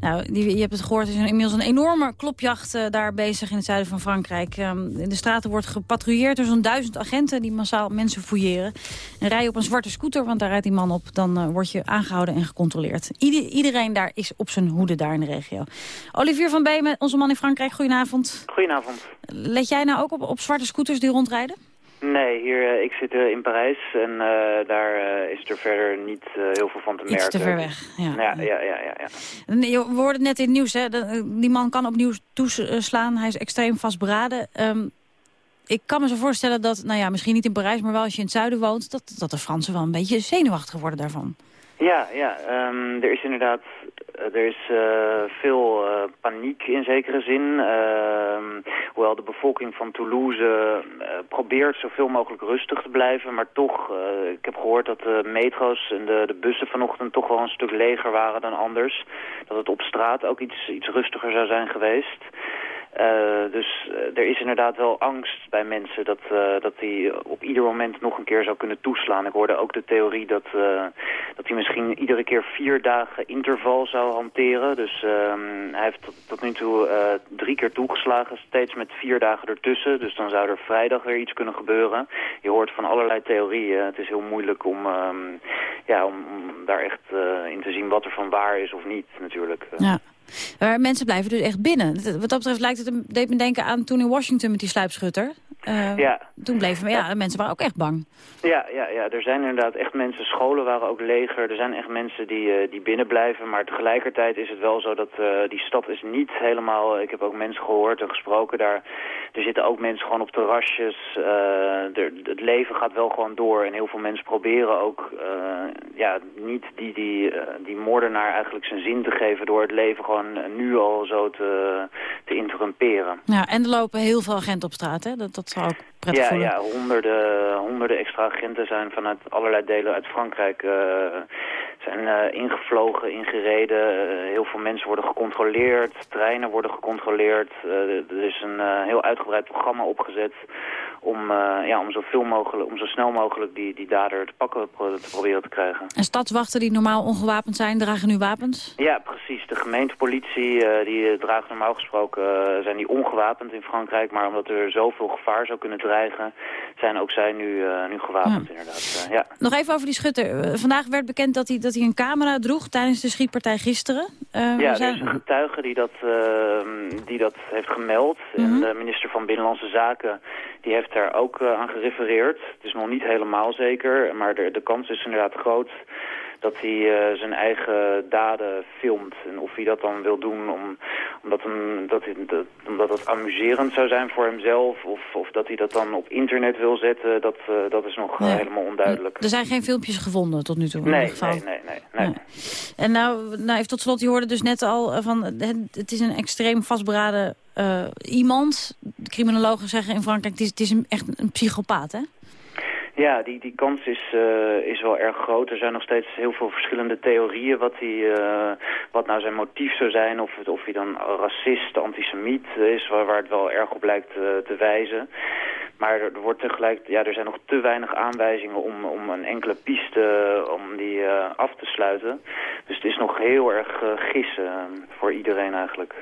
Nou, die, je hebt het gehoord, er is inmiddels een enorme klopjacht uh, daar bezig in het zuiden van Frankrijk. Um, in de straten wordt gepatrouilleerd door zo'n duizend agenten die massaal mensen fouilleren. En rij je op een zwarte scooter, want daar rijdt die man op, dan uh, word je aangehouden en gecontroleerd. Ieder, iedereen daar is op zijn hoede daar in de regio. Olivier van Beemen, onze man in Frankrijk, goedenavond. Goedenavond. Let jij nou ook op, op zwarte scooters die rondrijden? Nee, hier, uh, ik zit uh, in Parijs en uh, daar is er verder niet heel veel van te merken. Iets te ver weg, ja. Ja, ja, ja, ja, ja. We hoorden net in het nieuws, hè, die man kan opnieuw toeslaan. Hij is extreem vastberaden. Um, ik kan me zo voorstellen dat, nou ja, misschien niet in Parijs, maar wel als je in het zuiden woont, dat, dat de Fransen wel een beetje zenuwachtig worden daarvan. Ja, ja. Um, er is inderdaad er is uh, veel uh, paniek in zekere zin. Uh, Hoewel de bevolking van Toulouse probeert zoveel mogelijk rustig te blijven. Maar toch, ik heb gehoord dat de metro's en de, de bussen vanochtend toch wel een stuk leger waren dan anders. Dat het op straat ook iets, iets rustiger zou zijn geweest. Uh, dus uh, er is inderdaad wel angst bij mensen dat, uh, dat hij op ieder moment nog een keer zou kunnen toeslaan. Ik hoorde ook de theorie dat, dat hij misschien iedere keer vier dagen interval zou hanteren. Dus ehm, hij heeft tot, nu toe drie keer toegeslagen, steeds met vier dagen ertussen. Dus dan zou er vrijdag weer iets kunnen gebeuren. Je hoort van allerlei theorieën. Het is heel moeilijk om, um, ja, om, om daar echt in te zien wat er van waar is of niet natuurlijk. Ja. Maar mensen blijven dus echt binnen. Wat dat betreft lijkt het, deed me denken aan toen in Washington met die sluipschutter. Uh, ja. Toen bleven ja, mensen waren ook echt bang. Ja, ja, ja, er zijn inderdaad echt mensen, scholen waren ook leger. Er zijn echt mensen die, uh, die binnen blijven. Maar tegelijkertijd is het wel zo dat uh, die stad is niet helemaal... Ik heb ook mensen gehoord en gesproken daar. Er zitten ook mensen gewoon op terrasjes. Er, het leven gaat wel gewoon door. En heel veel mensen proberen ook ja, niet die, die, die moordenaar eigenlijk zijn zin te geven... door het leven gewoon nu al zo te, te interrumperen. Ja, en er lopen heel veel agenten op straat, hè? Dat, dat zal ook prettig ja, voelen. Ja, honderden, honderden extra agenten zijn vanuit allerlei delen uit Frankrijk... Uh, zijn uh, ingevlogen, ingereden. Uh, heel veel mensen worden gecontroleerd. Treinen worden gecontroleerd. er is een heel uitgebreid programma opgezet om, ja, om zoveel mogelijk, om zo snel mogelijk die, die dader te pakken te proberen te krijgen. En stadswachten die normaal ongewapend zijn, dragen nu wapens? Ja, precies. De gemeentepolitie, die draagt normaal gesproken, zijn die ongewapend in Frankrijk. Maar omdat er zoveel gevaar zou kunnen dreigen, zijn ook zij nu, nu gewapend ja. inderdaad. ja. Nog even over die schutter. Vandaag werd bekend dat hij, dat hij een camera droeg tijdens de schietpartij gisteren. Ja, zijn... er is een getuige die dat, uh, die dat heeft gemeld. Mm -hmm. En de minister van Binnenlandse Zaken die heeft daar ook uh, aan gerefereerd. Het is nog niet helemaal zeker, maar de, de kans is inderdaad groot dat hij uh, zijn eigen daden filmt. En of hij dat dan wil doen om, omdat, hem, dat, hij, dat, omdat het amuserend zou zijn voor hemzelf... of, of dat hij dat dan op internet wil zetten, dat, uh, dat is nog nee. helemaal onduidelijk. Er zijn geen filmpjes gevonden tot nu toe? Nee, in geval. nee, nee, nee, nee. nee. En nou, nou, even tot slot, je hoorde dus net al van... het is een extreem vastberaden iemand. De criminologen zeggen in Frankrijk, het is, het is echt een psychopaat, hè? Ja, die, die kans is, uh, is wel erg groot. Er zijn nog steeds heel veel verschillende theorieën wat, die, uh, wat nou zijn motief zou zijn. Of, of hij dan racist, antisemiet is, waar, waar het wel erg op lijkt te wijzen. Maar er, wordt tegelijk, ja, er zijn nog te weinig aanwijzingen om, om een enkele piste om die af te sluiten. Dus het is nog heel erg gissen voor iedereen eigenlijk.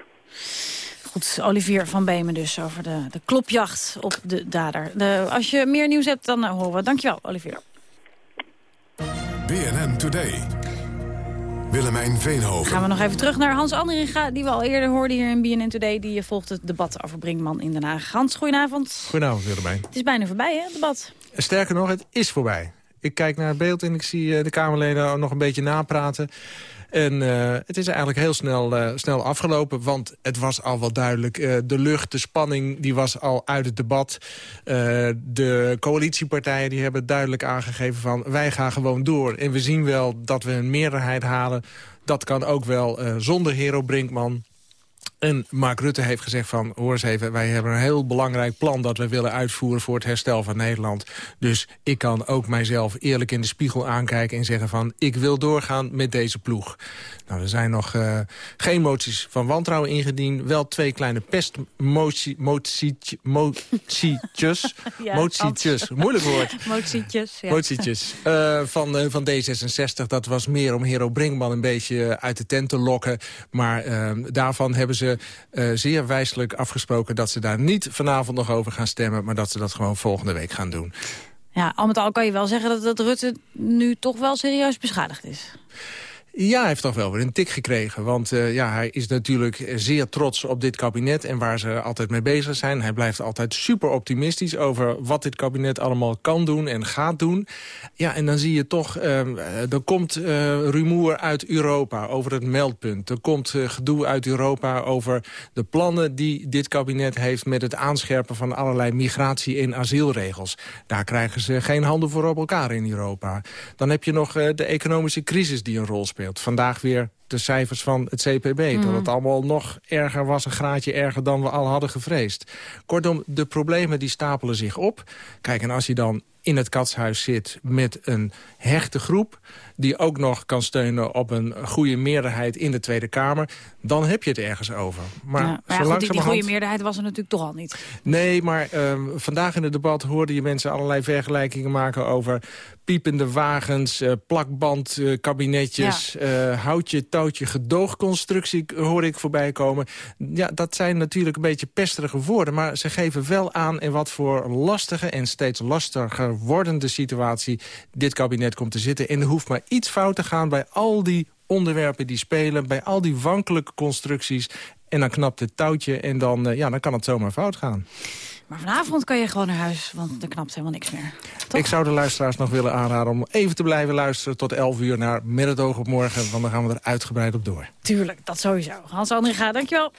Goed, Olivier van Beemen dus over de, de klopjacht op de dader. De, als je meer nieuws hebt, dan uh, horen we. Dankjewel, Olivier. BNN Today. Willemijn Veenhoven. Gaan we nog even terug naar Hans Andringa, die we al eerder hoorden hier in BNN Today. Die volgt het debat over Brinkman in Den Haag. Hans, goedenavond. Goedenavond, Willemijn. Het is bijna voorbij, hè, het debat? Sterker nog, het is voorbij. Ik kijk naar het beeld en ik zie de Kamerleden nog een beetje napraten. En uh, het is eigenlijk heel snel, uh, snel afgelopen, want het was al wel duidelijk. Uh, de lucht, de spanning, die was al uit het debat. de coalitiepartijen die hebben duidelijk aangegeven van... wij gaan gewoon door en we zien wel dat we een meerderheid halen. Dat kan ook wel zonder Hero Brinkman. En Mark Rutte heeft gezegd van, hoor eens even... wij hebben een heel belangrijk plan dat we willen uitvoeren... voor het herstel van Nederland. Dus ik kan ook mijzelf eerlijk in de spiegel aankijken... en zeggen van, ik wil doorgaan met deze ploeg. Nou, er zijn nog uh, geen moties van wantrouwen ingediend. Wel twee kleine pestmoties. Motietjes. ja, motietjes. Moeilijk woord. Motietjes, ja. Motietjes. Uh, van, uh, van D66. Dat was meer om Hero Brinkman een beetje uit de tent te lokken. Maar daarvan hebben ze uh, zeer wijselijk afgesproken... dat ze daar niet vanavond nog over gaan stemmen... maar dat ze dat gewoon volgende week gaan doen. Ja, al met al kan je wel zeggen dat, dat Rutte nu toch wel serieus beschadigd is. Ja, hij heeft toch wel weer een tik gekregen. Want uh, ja, hij is natuurlijk zeer trots op dit kabinet... en waar ze altijd mee bezig zijn. Hij blijft altijd super optimistisch over wat dit kabinet allemaal kan doen en gaat doen. Ja, en dan zie je toch, uh, er komt uh, rumoer uit Europa over het meldpunt. Er komt gedoe uit Europa over de plannen die dit kabinet heeft... met het aanscherpen van allerlei migratie- en asielregels. Daar krijgen ze geen handen voor op elkaar in Europa. Dan heb je nog de economische crisis die een rol speelt Vandaag weer de cijfers van het CPB. Dat Mhm. het allemaal nog erger was, een graadje erger dan we al hadden gevreesd. Kortom, de problemen die stapelen zich op. Kijk, en als je dan in het katshuis zit met een hechte groep... die ook nog kan steunen op een goede meerderheid in de Tweede Kamer... dan heb je het ergens over. Maar, Ja, maar ja, goed, die, goede meerderheid was er natuurlijk toch al niet. Nee, maar ehm, vandaag in het debat hoorde je mensen allerlei vergelijkingen maken over piepende wagens, eh, plakbandkabinetjes, eh houtje, touwtje, gedoogconstructie hoor ik voorbij komen. Ja, dat zijn natuurlijk een beetje pesterige woorden, maar ze geven wel aan in wat voor lastige en steeds lastiger wordende situatie dit kabinet komt te zitten. En er hoeft maar iets fout te gaan bij al die onderwerpen die spelen, bij al die wankelijke constructies. En dan knapt het touwtje en dan, eh, ja, dan kan het zomaar fout gaan. Maar vanavond kan je gewoon naar huis, want er knapt helemaal niks meer. Ik zou de luisteraars nog willen aanraden om even te blijven luisteren... tot 11 uur naar oog op morgen, want dan gaan we er uitgebreid op door. Tuurlijk, dat sowieso. Hans Ga, dankjewel.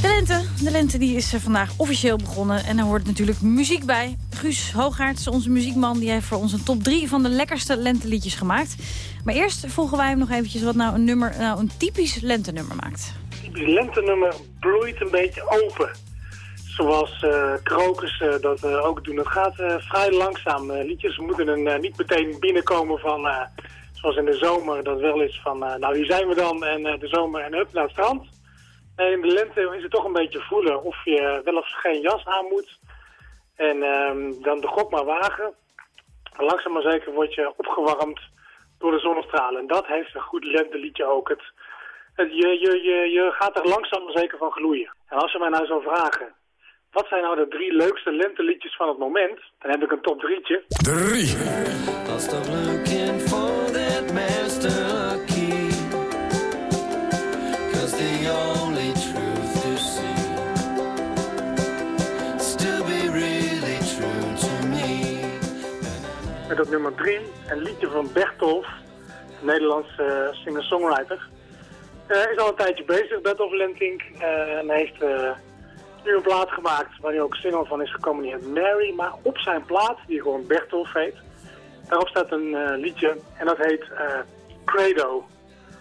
De lente, de lente die is eh, vandaag officieel begonnen en er hoort natuurlijk muziek bij. Guus Hoogaerts, onze muziekman, die heeft voor ons een top 3 van de lekkerste lenteliedjes gemaakt. Maar eerst vroegen wij hem nog eventjes wat nou een nummer, nou een typisch lentenummer maakt. Lentenummer bloeit een beetje open. Zoals eh krokus eh, dat eh, ook doen. Het gaat vrij langzaam. Liedjes moeten een, niet meteen binnenkomen van, zoals in de zomer, dat wel is van, nou hier zijn we dan en de zomer en hup naar het strand. Nee, in de lente is het toch een beetje voelen of je wel of geen jas aan moet. En ehm, dan de gok maar wagen. Langzaam maar zeker word je opgewarmd door de zonnestralen. En dat heeft een goed lenteliedje ook. Het, je, je, je, je gaat er langzaam maar zeker van gloeien. En als je mij nou zou vragen, wat zijn nou de drie leukste lenteliedjes van het moment? Dan heb ik een top drietje. Drie. I'll stop looking for that master key. Cause the only truth to see still be really true to me. Met op nummer drie een liedje van Bertolf, een Nederlandse singer-songwriter. Eh, is al een tijdje bezig, Bertolf Lentink. eh, en hij heeft eh, nu een plaat gemaakt waar hij ook single van is gekomen. Die heet Mary, maar op zijn plaat, die gewoon Bertolf heet, daarop staat een liedje en dat heet Credo.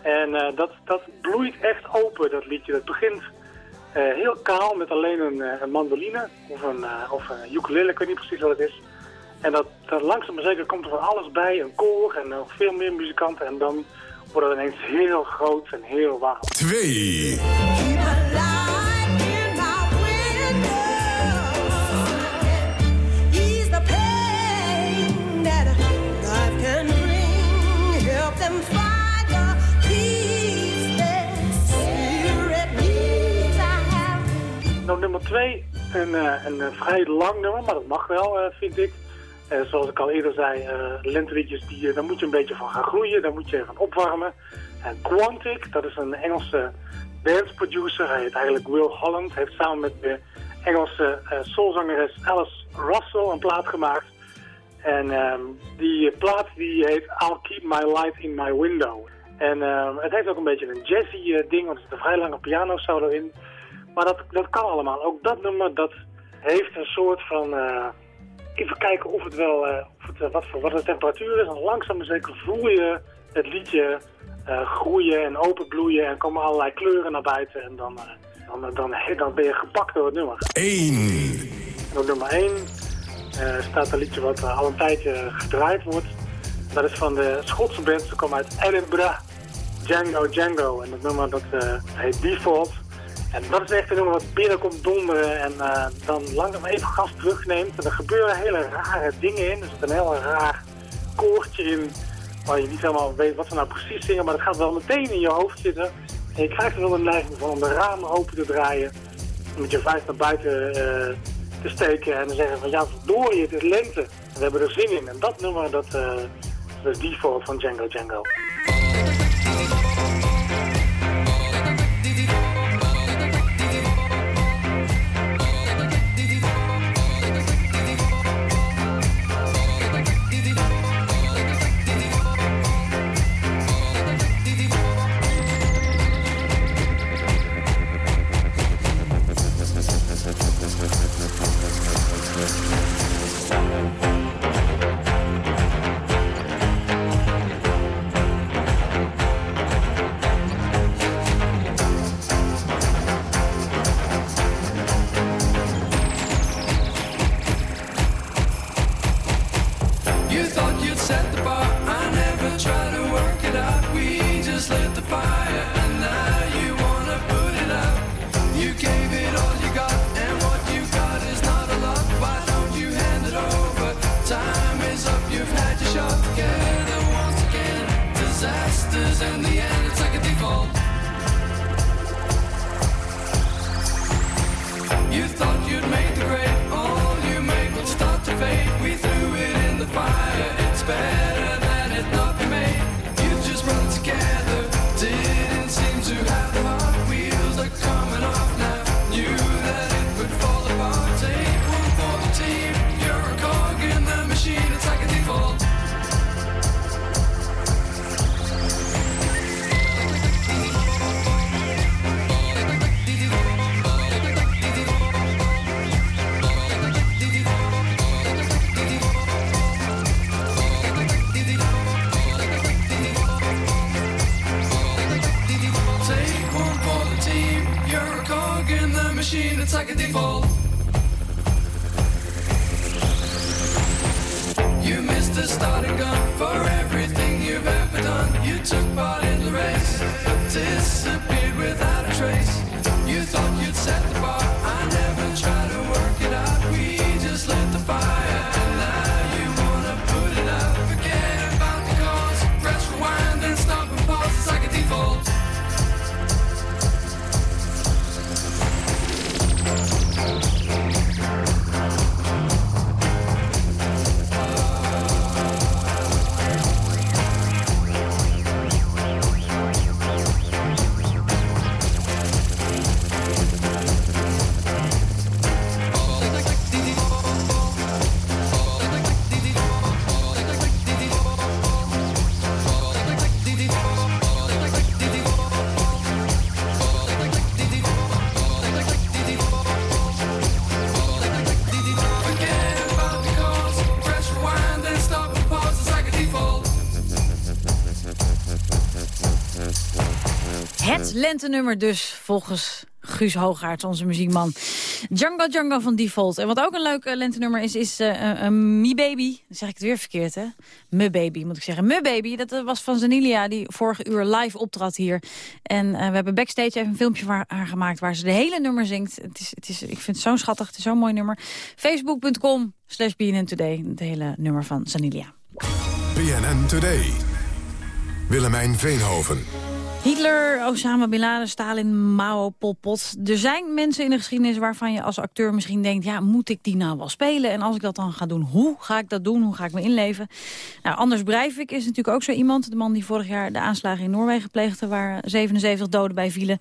En dat, dat bloeit echt open, dat liedje. Dat begint heel kaal met alleen een, mandoline of een, eh, of een ukulele, ik weet niet precies wat het is. En dat, dat langzaam maar zeker komt er van alles bij, een koor en nog veel meer muzikanten. En dan wordt het ineens heel groot en heel warm. Twee. Nou, nummer twee, een, eh, een, eh, vrij lang nummer, maar dat mag wel, eh, vind ik. Eh, zoals ik al eerder zei, lenteliedjes, die, eh, daar moet je een beetje van gaan groeien, daar moet je van opwarmen. En Quantic, dat is een Engelse dance producer, hij heet eigenlijk Will Holland, heeft samen met de Engelse soulzangeres Alice Russell een plaat gemaakt. En ehm, die plaat die heet I'll Keep My Light in My Window. En ehm, het heeft ook een beetje een jazzy ding, want er zit een vrij lange piano solo in. Maar dat, dat kan allemaal. Ook dat nummer, dat heeft een soort van... even kijken of het wel, eh, of het, eh, wat, voor, wat de temperatuur is. En langzaam maar zeker voel je het liedje eh, groeien en openbloeien. En komen allerlei kleuren naar buiten. En dan, dan, dan, dan ben je gepakt door het nummer. Eén. En op nummer 1 staat een liedje wat al een tijdje gedraaid wordt. Dat is van de Schotse band. Ze komen uit Edinburgh. Django Django. En dat nummer dat heet Default. En dat is echt een nummer wat binnenkomt donderen en eh, dan langzaam even gas terugneemt. En er gebeuren hele rare dingen in. Er zit een heel raar koortje in waar je niet helemaal weet wat ze nou precies zingen. Maar dat gaat wel meteen in je hoofd zitten. En je krijgt er wel een neiging van om de ramen open te draaien. Met je vuist naar buiten eh, te steken en te zeggen van ja, verdorie, het is lente. En we hebben er zin in. En dat nummer, dat, eh, dat is default van Django Django. Lentenummer dus, volgens Guus Hoogaerts, onze muziekman. Django Django van Default. En wat ook een leuk eh, lentenummer is, is eh, eh, Me Baby. Dan zeg ik het weer verkeerd, hè? Me Baby, moet ik zeggen. Me Baby, dat eh, was van Zanilia, die vorige uur live optrad hier. En eh, we hebben backstage even een filmpje van haar gemaakt... waar ze de hele nummer zingt. Het is, het is, ik vind het zo'n schattig, het is zo'n mooi nummer. Facebook.com slash Today, het hele nummer van Zanilia. BNN Today. Willemijn Veenhoven. Hitler, Osama Bin Laden, Stalin, Mao, Pol Pot. Er zijn mensen in de geschiedenis waarvan je als acteur misschien denkt... ja, moet ik die nou wel spelen? En als ik dat dan ga doen, hoe ga ik dat doen? Hoe ga ik me inleven? Nou, Anders Breivik is natuurlijk ook zo iemand. De man die vorig jaar de aanslagen in Noorwegen pleegde... waar 77 doden bij vielen.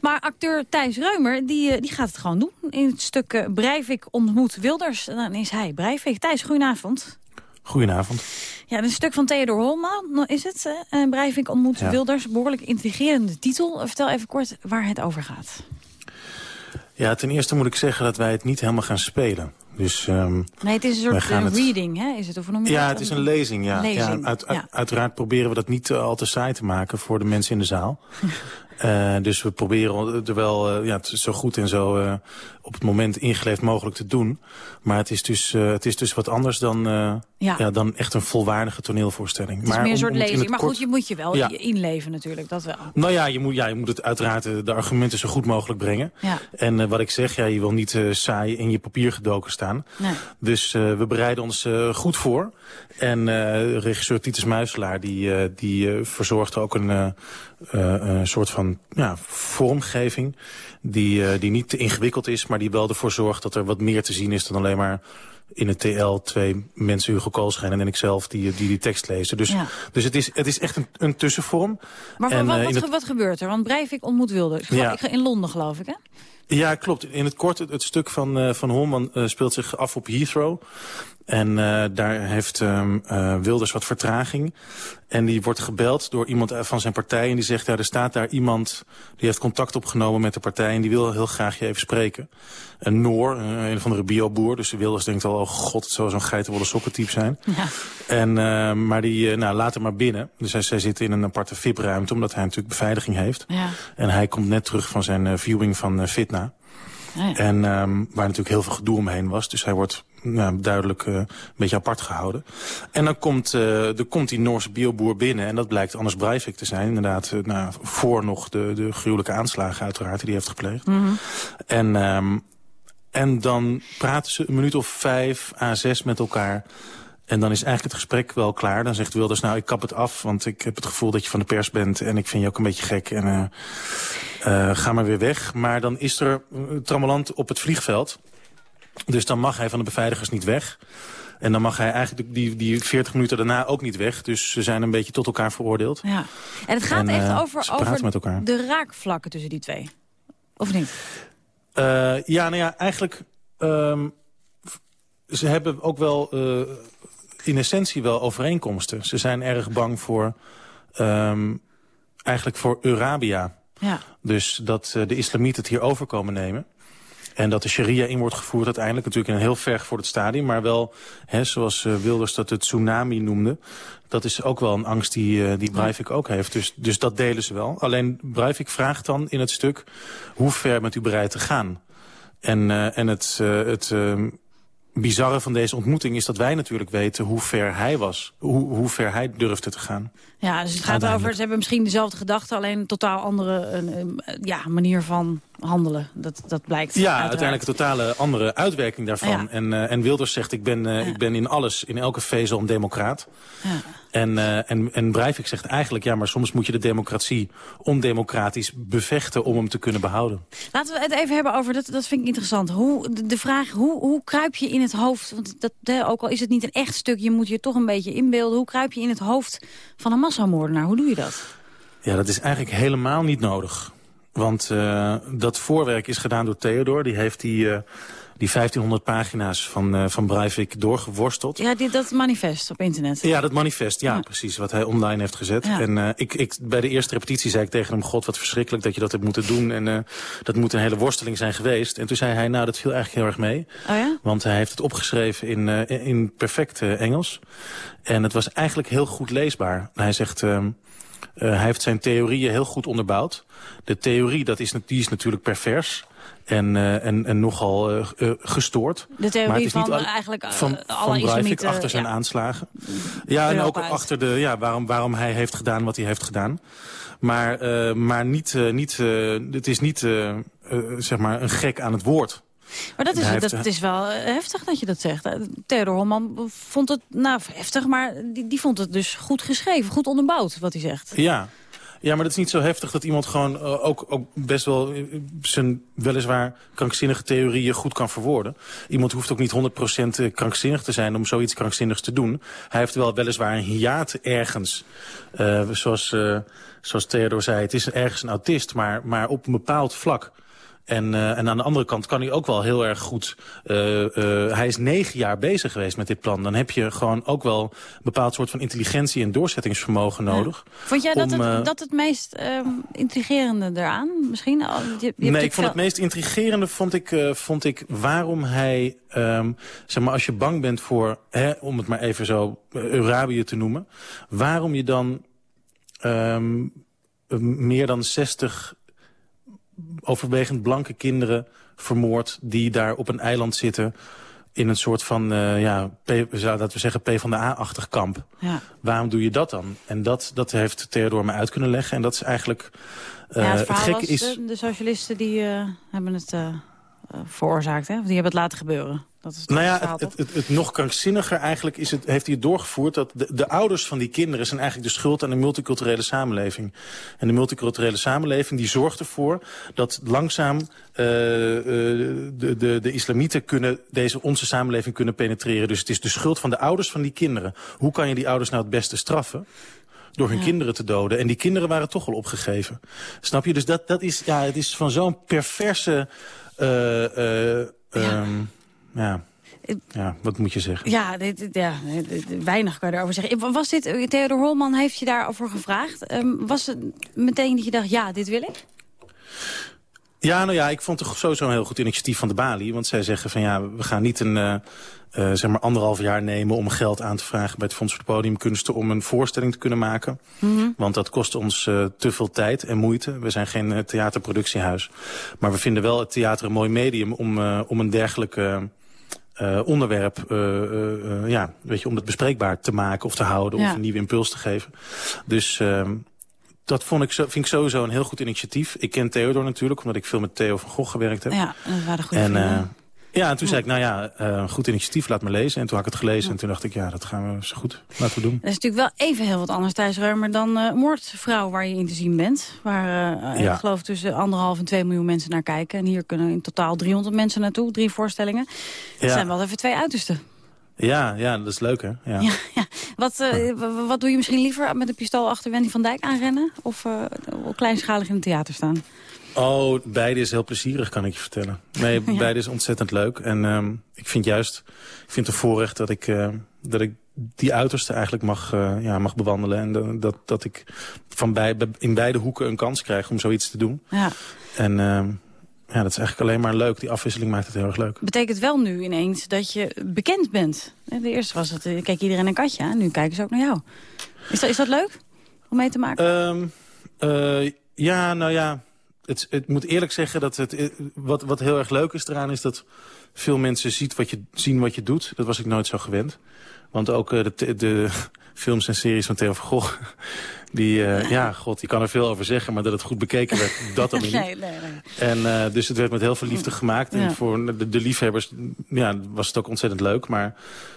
Maar acteur Thijs Reumer, die, eh, die gaat het gewoon doen. In het stuk eh, Breivik ontmoet Wilders. Dan is hij Breivik. Thijs, goedenavond. Goedenavond. Ja, een stuk van Theodor Holma is het. eh, eh, Breivik ontmoet Ja. Wilders. Behoorlijk intrigerende titel. Vertel even kort waar het over gaat. Ja, ten eerste moet ik zeggen dat wij het niet helemaal gaan spelen. Dus, ehm, Nee, het is een soort eh, het- reading, hè? Is het? Of hoe noem je Ja, het is een lezing, ja. Lezing, ja, uit, ja. uiteraard proberen we dat niet al te saai te maken voor de mensen in de zaal. Eh, dus we proberen er wel eh, ja, zo goed en zo eh, op het moment ingeleefd mogelijk te doen. Maar het is dus, het is dus wat anders dan, Ja. ja. dan echt een volwaardige toneelvoorstelling. Het is meer een soort lezing. Maar kort- goed, je moet je wel Ja. inleven natuurlijk, dat wel. Nou ja, je moet, ja, je moet het uiteraard de argumenten zo goed mogelijk brengen. Ja. En wat ik zeg, ja, je wil niet saai in je papier gedoken staan. Nee. Dus we bereiden ons goed voor. En regisseur Titus Muiselaar die, die verzorgt ook een een soort van ja, vormgeving... Die, eh, die niet te ingewikkeld is, maar die wel ervoor zorgt dat er wat meer te zien is dan alleen maar in het TL twee mensen, Hugo Koolschijn en ikzelf, die die, die tekst lezen. Dus, Ja. dus het, is, het is echt een, een tussenvorm. Maar En, wat, eh, wat, het- gebeurt er? Want Breivik ontmoet Wilders. Ja. Ik ga in Londen, geloof ik, hè? Ja, klopt. In het kort, het, het stuk van, eh, van Holman eh, speelt zich af op Heathrow. En eh, daar heeft ehm, eh, Wilders wat vertraging. En die wordt gebeld door iemand van zijn partij. En die zegt, ja, er staat daar iemand... die heeft contact opgenomen met de partij... en die wil heel graag je even spreken. Een Noor, een of andere bioboer. Dus Wilders denkt al, oh god, het zou zo'n geitenwolle sokkentype zijn. Ja. En, maar die, nou, laat hem maar binnen. Dus hij, zij zitten in een aparte VIP-ruimte... omdat hij natuurlijk beveiliging heeft. Ja. En hij komt net terug van zijn viewing van eh, Ja. En ehm, waar natuurlijk heel veel gedoe omheen was. Dus hij wordt nou, duidelijk eh, een beetje apart gehouden. En dan komt, eh, er komt die Noorse bioboer binnen. En dat blijkt Anders Breivik te zijn. Inderdaad, eh, nou, voor nog de, de gruwelijke aanslagen uiteraard die hij heeft gepleegd. Mhm. En, ehm, en dan praten ze een minuut of vijf à zes met elkaar. En dan is eigenlijk het gesprek wel klaar. Dan zegt Wilders, nou, ik kap het af, want ik heb het gevoel dat je van de pers bent... en ik vind je ook een beetje gek en eh, eh, ga maar weer weg. Maar dan is er uh, trammeland op het vliegveld. Dus dan mag hij van de beveiligers niet weg. En dan mag hij eigenlijk die, die 40 minuten daarna ook niet weg. Dus ze zijn een beetje tot elkaar veroordeeld. Ja. En het gaat En, echt eh, over, over de raakvlakken tussen die twee. Of niet? Ja, nou ja, eigenlijk... Um, ze hebben ook wel in essentie wel overeenkomsten. Ze zijn erg bang voor... Um, eigenlijk voor Eurabia. Ja. Dus dat uh, de islamieten het hier over komen nemen. En dat de sharia in wordt gevoerd uiteindelijk. Natuurlijk in een heel ver voor het stadium. Maar wel, hè, zoals uh, Wilders dat het tsunami noemde. Dat is ook wel een angst die, uh, die Breivik ook heeft. Dus, dus dat delen ze wel. Alleen Breivik vraagt dan in het stuk... hoe ver bent u bereid te gaan? En, eh, en het, eh, het eh, bizarre van deze ontmoeting is dat wij natuurlijk weten hoe ver hij was. Hoe, hoe ver hij durfde te gaan. Ja, dus het gaat over, ze hebben misschien dezelfde gedachten... alleen een totaal andere een, een, ja, manier van handelen. Dat, dat blijkt Ja, uiteraard. uiteindelijk een totale andere uitwerking daarvan. Ja. En, eh, en Wilders zegt, ik ben, eh, ik ben in alles, in elke vezel een democraat. Ja. En, eh en, en Breivik zegt eigenlijk, ja, maar soms moet je de democratie ondemocratisch bevechten om hem te kunnen behouden. Laten we het even hebben over, dat, dat vind ik interessant. Hoe, de, vraag, hoe, hoe kruip je in het hoofd... want dat, hè, ook al is het niet een echt stuk, je moet je toch een beetje inbeelden... hoe kruip je in het hoofd van een massamoordenaar? Hoe doe je dat? Ja, dat is eigenlijk helemaal niet nodig. Want eh, dat voorwerk is gedaan door Theodor. Die heeft die, eh, die 1500 pagina's van, eh, van Breivik doorgeworsteld. Ja, dit, dat manifest op internet. Ja, dat manifest, ja, precies, wat hij online heeft gezet. Ja. En eh, ik, ik, bij de eerste repetitie zei ik tegen hem... God, wat verschrikkelijk dat je dat hebt moeten doen. En eh, dat moet een hele worsteling zijn geweest. En toen zei hij, nou, dat viel eigenlijk heel erg mee. Oh ja? Want hij heeft het opgeschreven in, in perfect Engels. En het was eigenlijk heel goed leesbaar. Hij zegt... ehm, eh, hij heeft zijn theorieën heel goed onderbouwd. De theorie, dat is, die is natuurlijk pervers. En, eh, en, en nogal eh, eh, gestoord. De theorie Maar het is van, niet al- eigenlijk, van, alle van Breivik islamieten, achter zijn ja. aanslagen. Ja, en ook uit. achter de, ja, waarom, waarom hij heeft gedaan wat hij heeft gedaan. Maar, maar niet, niet, het is niet zeg maar een gek aan het woord. Maar dat is, heeft, dat is wel heftig dat je dat zegt. Theodor Holman vond het, nou heftig, maar die, die vond het dus goed geschreven, goed onderbouwd wat hij zegt. Ja. Ja, maar dat is niet zo heftig dat iemand gewoon eh, ook, ook best wel eh, zijn weliswaar krankzinnige theorieën goed kan verwoorden. Iemand hoeft ook niet 100% krankzinnig te zijn om zoiets krankzinnigs te doen. Hij heeft wel weliswaar een hiaat ergens. Eh, zoals, eh, zoals Theodor zei, het is ergens een autist, maar, maar op een bepaald vlak. En, eh, en aan de andere kant kan hij ook wel heel erg goed... eh, eh, hij is negen jaar bezig geweest met dit plan. Dan heb je gewoon ook wel een bepaald soort van intelligentie en doorzettingsvermogen nodig. Vond jij dat, het, dat het meest ehm, intrigerende eraan misschien? Oh, je- je nee, ik vond het meest intrigerende vond ik, vond ik waarom hij, ehm, zeg maar, als je bang bent voor, hè, om het maar even zo Arabië te noemen, waarom je dan ehm, eh, meer dan 60 overwegend blanke kinderen vermoord die daar op een eiland zitten in een soort van, eh, ja, P, dat we zeggen, P van de A-achtig kamp. Ja. Waarom doe je dat dan? En dat, dat heeft Theodor me uit kunnen leggen. En dat is eigenlijk... eh, ja, het het verhaal gekke was, is... de, de socialisten die eh, hebben het eh, eh, veroorzaakt, hè? Of die hebben het laten gebeuren. Dat is Nou het ja, verhaal, het, het, het, het nog krankzinniger eigenlijk is het, heeft hij het doorgevoerd... dat de, de ouders van die kinderen zijn eigenlijk de schuld aan de multiculturele samenleving. En de multiculturele samenleving die zorgt ervoor dat langzaam eh, eh, de, de, de islamieten kunnen deze onze samenleving kunnen penetreren. Dus het is de schuld van de ouders van die kinderen. Hoe kan je die ouders nou het beste straffen? door hun Ja. kinderen te doden. En die kinderen waren toch al opgegeven. Snap je? Dus dat, dat is, ja, het is van zo'n perverse... eh, eh, ehm, ja. ja, wat moet je zeggen? Ja, dit, ja weinig kan je erover zeggen. Was dit, eh, Theodor Holman heeft je daarover gevraagd. Ehm, was het meteen dat je dacht, ja, dit wil ik? Ja, nou ja, ik vond het sowieso een heel goed initiatief van de Bali. Want zij zeggen van ja, we gaan niet een eh, zeg maar anderhalf jaar nemen om geld aan te vragen bij het Fonds voor de Podiumkunsten om een voorstelling te kunnen maken. Want dat kost ons eh, te veel tijd en moeite. We zijn geen eh, theaterproductiehuis. Maar we vinden wel het theater een mooi medium om, om een dergelijke onderwerp, ja, weet je, om het bespreekbaar te maken of te houden Ja. of een nieuwe impuls te geven. Dus ehm, dat vond ik zo, vind ik sowieso een heel goed initiatief. Ik ken Theodor natuurlijk, omdat ik veel met Theo van Gogh gewerkt heb. Ja, dat waren goede en, vrienden. Ja, en toen zei ik, nou ja, eh, goed initiatief, laat me lezen. En toen had ik het gelezen en toen dacht ik, ja, dat gaan we zo goed. Laten we doen. Dat is natuurlijk wel even heel wat anders, Thijs Reumer, dan eh, Moordvrouw waar je in te zien bent. Waar, eh, Ja. ik geloof, tussen anderhalf en twee miljoen mensen naar kijken. En hier kunnen in totaal 300 mensen naartoe, drie voorstellingen. Dat Ja. zijn wel even twee uitersten. Ja, ja, dat is leuk, hè? Ja. Ja, ja. Wat, wat doe je misschien liever? Met een pistool achter Wendy van Dijk aanrennen? Of eh, kleinschalig in het theater staan? Oh, beide is heel plezierig, kan ik je vertellen. Nee, Ja. beide is ontzettend leuk. En ehm, ik vind juist, ik vind het een voorrecht dat ik, eh, dat ik die uiterste eigenlijk mag, eh, ja, mag bewandelen. En dat- dat, dat ik van bij, in beide hoeken een kans krijg om zoiets te doen. Ja. En ehm, ja, dat is eigenlijk alleen maar leuk. Die afwisseling maakt het heel erg leuk. Betekent wel nu ineens dat je bekend bent. Eh, De eerste was het, eh, keek iedereen een katje aan. Nu kijken ze ook naar jou. Is dat, is dat leuk om mee te maken? Ehm, eh, ja, nou ja. Het, het moet eerlijk zeggen dat het, eh, wat, wat heel erg leuk is eraan... is dat veel mensen ziet wat je, zien wat je doet. Dat was ik nooit zo gewend. Want ook uh, de, de films en series van Theo van Gogh... Die, uh, ja, god, die kan er veel over zeggen, maar dat het goed bekeken werd, dat dan weer niet. Nee, nee, nee. En uh, dus het werd met heel veel liefde gemaakt. En Ja. voor de, de liefhebbers ja, was het ook ontzettend leuk. Maar,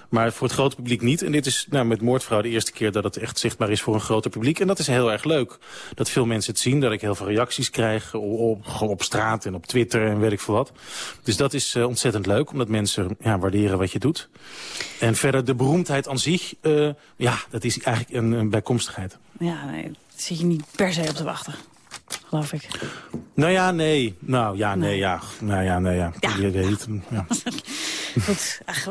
maar voor het grote publiek niet. En dit is nou, met Moordvrouw de eerste keer dat het echt zichtbaar is voor een groter publiek. En dat is heel erg leuk. Dat veel mensen het zien, dat ik heel veel reacties krijg op, op, straat en op Twitter en weet ik veel wat. Dus dat is uh, ontzettend leuk, omdat mensen ja, waarderen wat je doet. En verder de beroemdheid aan zich, uh, ja, dat is eigenlijk een, een bijkomstigheid. Ja, nee, daar zit je niet per se op te wachten. Geloof ik. Nou ja, nee. Nou ja, nee, ja. Nou ja, nee, ja. Ja. Je weet, ja. Goed. Ach,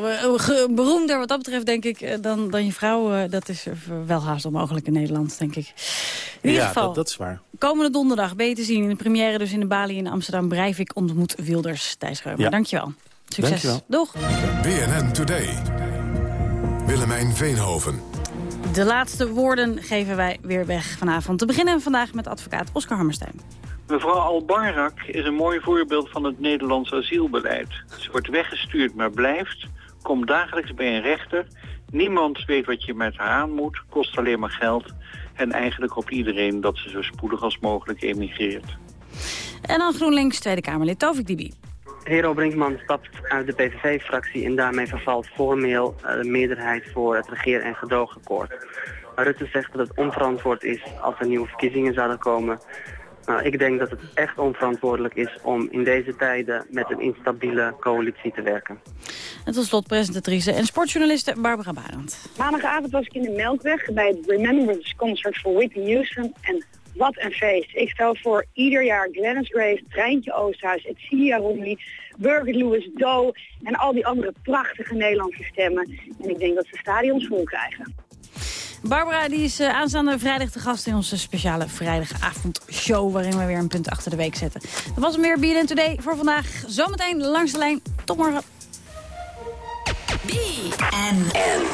beroemder wat dat betreft, denk ik, eh, dan, dan je vrouw. eh, Dat is eh, wel haast onmogelijk in Nederland, denk ik. In ieder ja, geval, dat, dat is waar. komende donderdag ben je te zien in de première dus in de Bali in Amsterdam. Breivik ontmoet Wilders. Thijs Reumer, Ja. dankjewel. Succes. Dankjewel. Doeg. BNN Today. Willemijn Veenhoven. De laatste woorden geven wij weer weg vanavond. Te beginnen vandaag met advocaat Oscar Hammerstein. Mevrouw Al-Barak is een mooi voorbeeld van het Nederlands asielbeleid. Ze wordt weggestuurd, maar blijft. Komt dagelijks bij een rechter. Niemand weet wat je met haar aan moet. Kost alleen maar geld. En eigenlijk hoopt iedereen dat ze zo spoedig als mogelijk emigreert. En dan GroenLinks Tweede Kamerlid Tovik Dibi. Hero Brinkman stapt uit de PVV-fractie en daarmee vervalt formeel eh, de meerderheid voor het regeer- en gedoogakkoord. Maar Rutte zegt dat het onverantwoord is als er nieuwe verkiezingen zouden komen. Nou, ik denk dat het echt onverantwoordelijk is om in deze tijden met een instabiele coalitie te werken. En tot slot presentatrice en sportjournaliste Barbara Barend. Maandagavond was ik in de Melkweg bij het Remembrance Concert voor Whitney Houston. En wat een feest. Ik stel voor ieder jaar Glennis Grace, Treintje Oosthuis, Etsilia Romney, Burger Lewis, Doe en al die andere prachtige Nederlandse stemmen. En ik denk dat ze stadions vol krijgen. Barbara die is eh, aanstaande vrijdag de gast in onze speciale vrijdagavondshow... waarin we weer een punt achter de week zetten. Dat was hem weer, BNN Today voor vandaag. Zometeen langs de lijn. Tot morgen. BNN.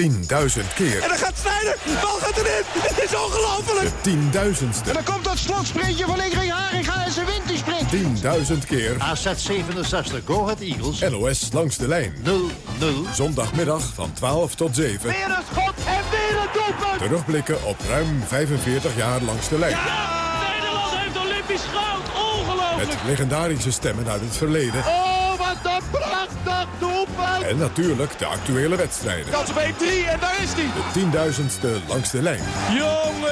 10.000 keer. En dan gaat Snijder. De bal gaat erin. Het is ongelooflijk. De tienduizendste. En dan komt dat slotsprintje van Ingrid Haringa en ze wint die. 10.000 keer. AZ 67, Go Ahead Eagles. LOS langs de lijn. 0-0. Zondagmiddag van 12 tot 7. Weer een schot en weer een doelpunt. Terugblikken op ruim 45 jaar langs de lijn. Nederland heeft Olympisch goud. Ongelooflijk. Met legendarische stemmen uit het verleden. Oh, wat een prachtig doelpunt. En natuurlijk de actuele wedstrijden. Kans op 1-3 en daar is hij. De tienduizendste langs de lijn. Jongen,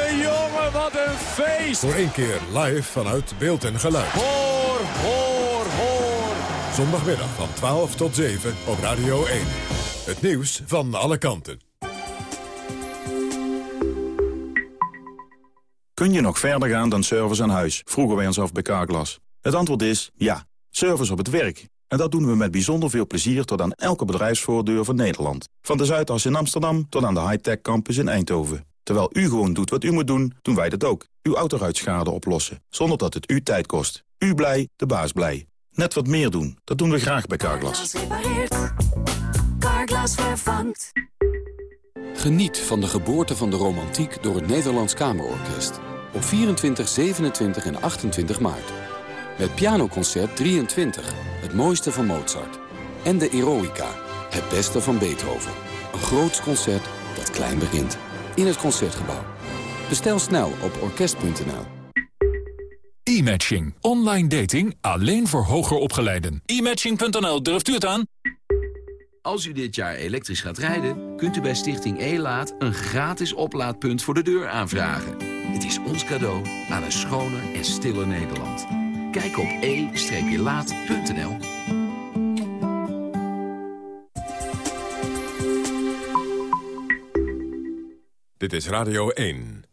wat een feest. Voor één keer live vanuit beeld en geluid. Hoor, hoor, hoor. Zondagmiddag van 12 tot 7 op Radio 1. Het nieuws van alle kanten. Kun je nog verder gaan dan service aan huis? Vroegen wij ons af bij Carglass. Het antwoord is ja. Service op het werk. En dat doen we met bijzonder veel plezier tot aan elke bedrijfsvoordeur van Nederland. Van de Zuidas in Amsterdam tot aan de high-tech campus in Eindhoven. Terwijl u gewoon doet wat u moet doen, doen wij dat ook. Uw autoruitschade oplossen, zonder dat het u tijd kost. U blij, de baas blij. Net wat meer doen, dat doen we graag bij Carglass. repareert. Carglass vervangt. Geniet van de geboorte van de romantiek door het Nederlands Kamerorkest. Op 24, 27 en 28 maart. Met pianoconcert 23, het mooiste van Mozart. En de Eroica, het beste van Beethoven. Een groots concert dat klein begint. In het Concertgebouw. Bestel snel op orkest.nl. E-matching. Online dating alleen voor hoger opgeleiden. E-matching.nl, durft u het aan? Als u dit jaar elektrisch gaat rijden, kunt u bij Stichting E-Laat een gratis oplaadpunt voor de deur aanvragen. Het is ons cadeau aan een schoner en stiller Nederland. Kijk op e-laat.nl. Dit is Radio 1.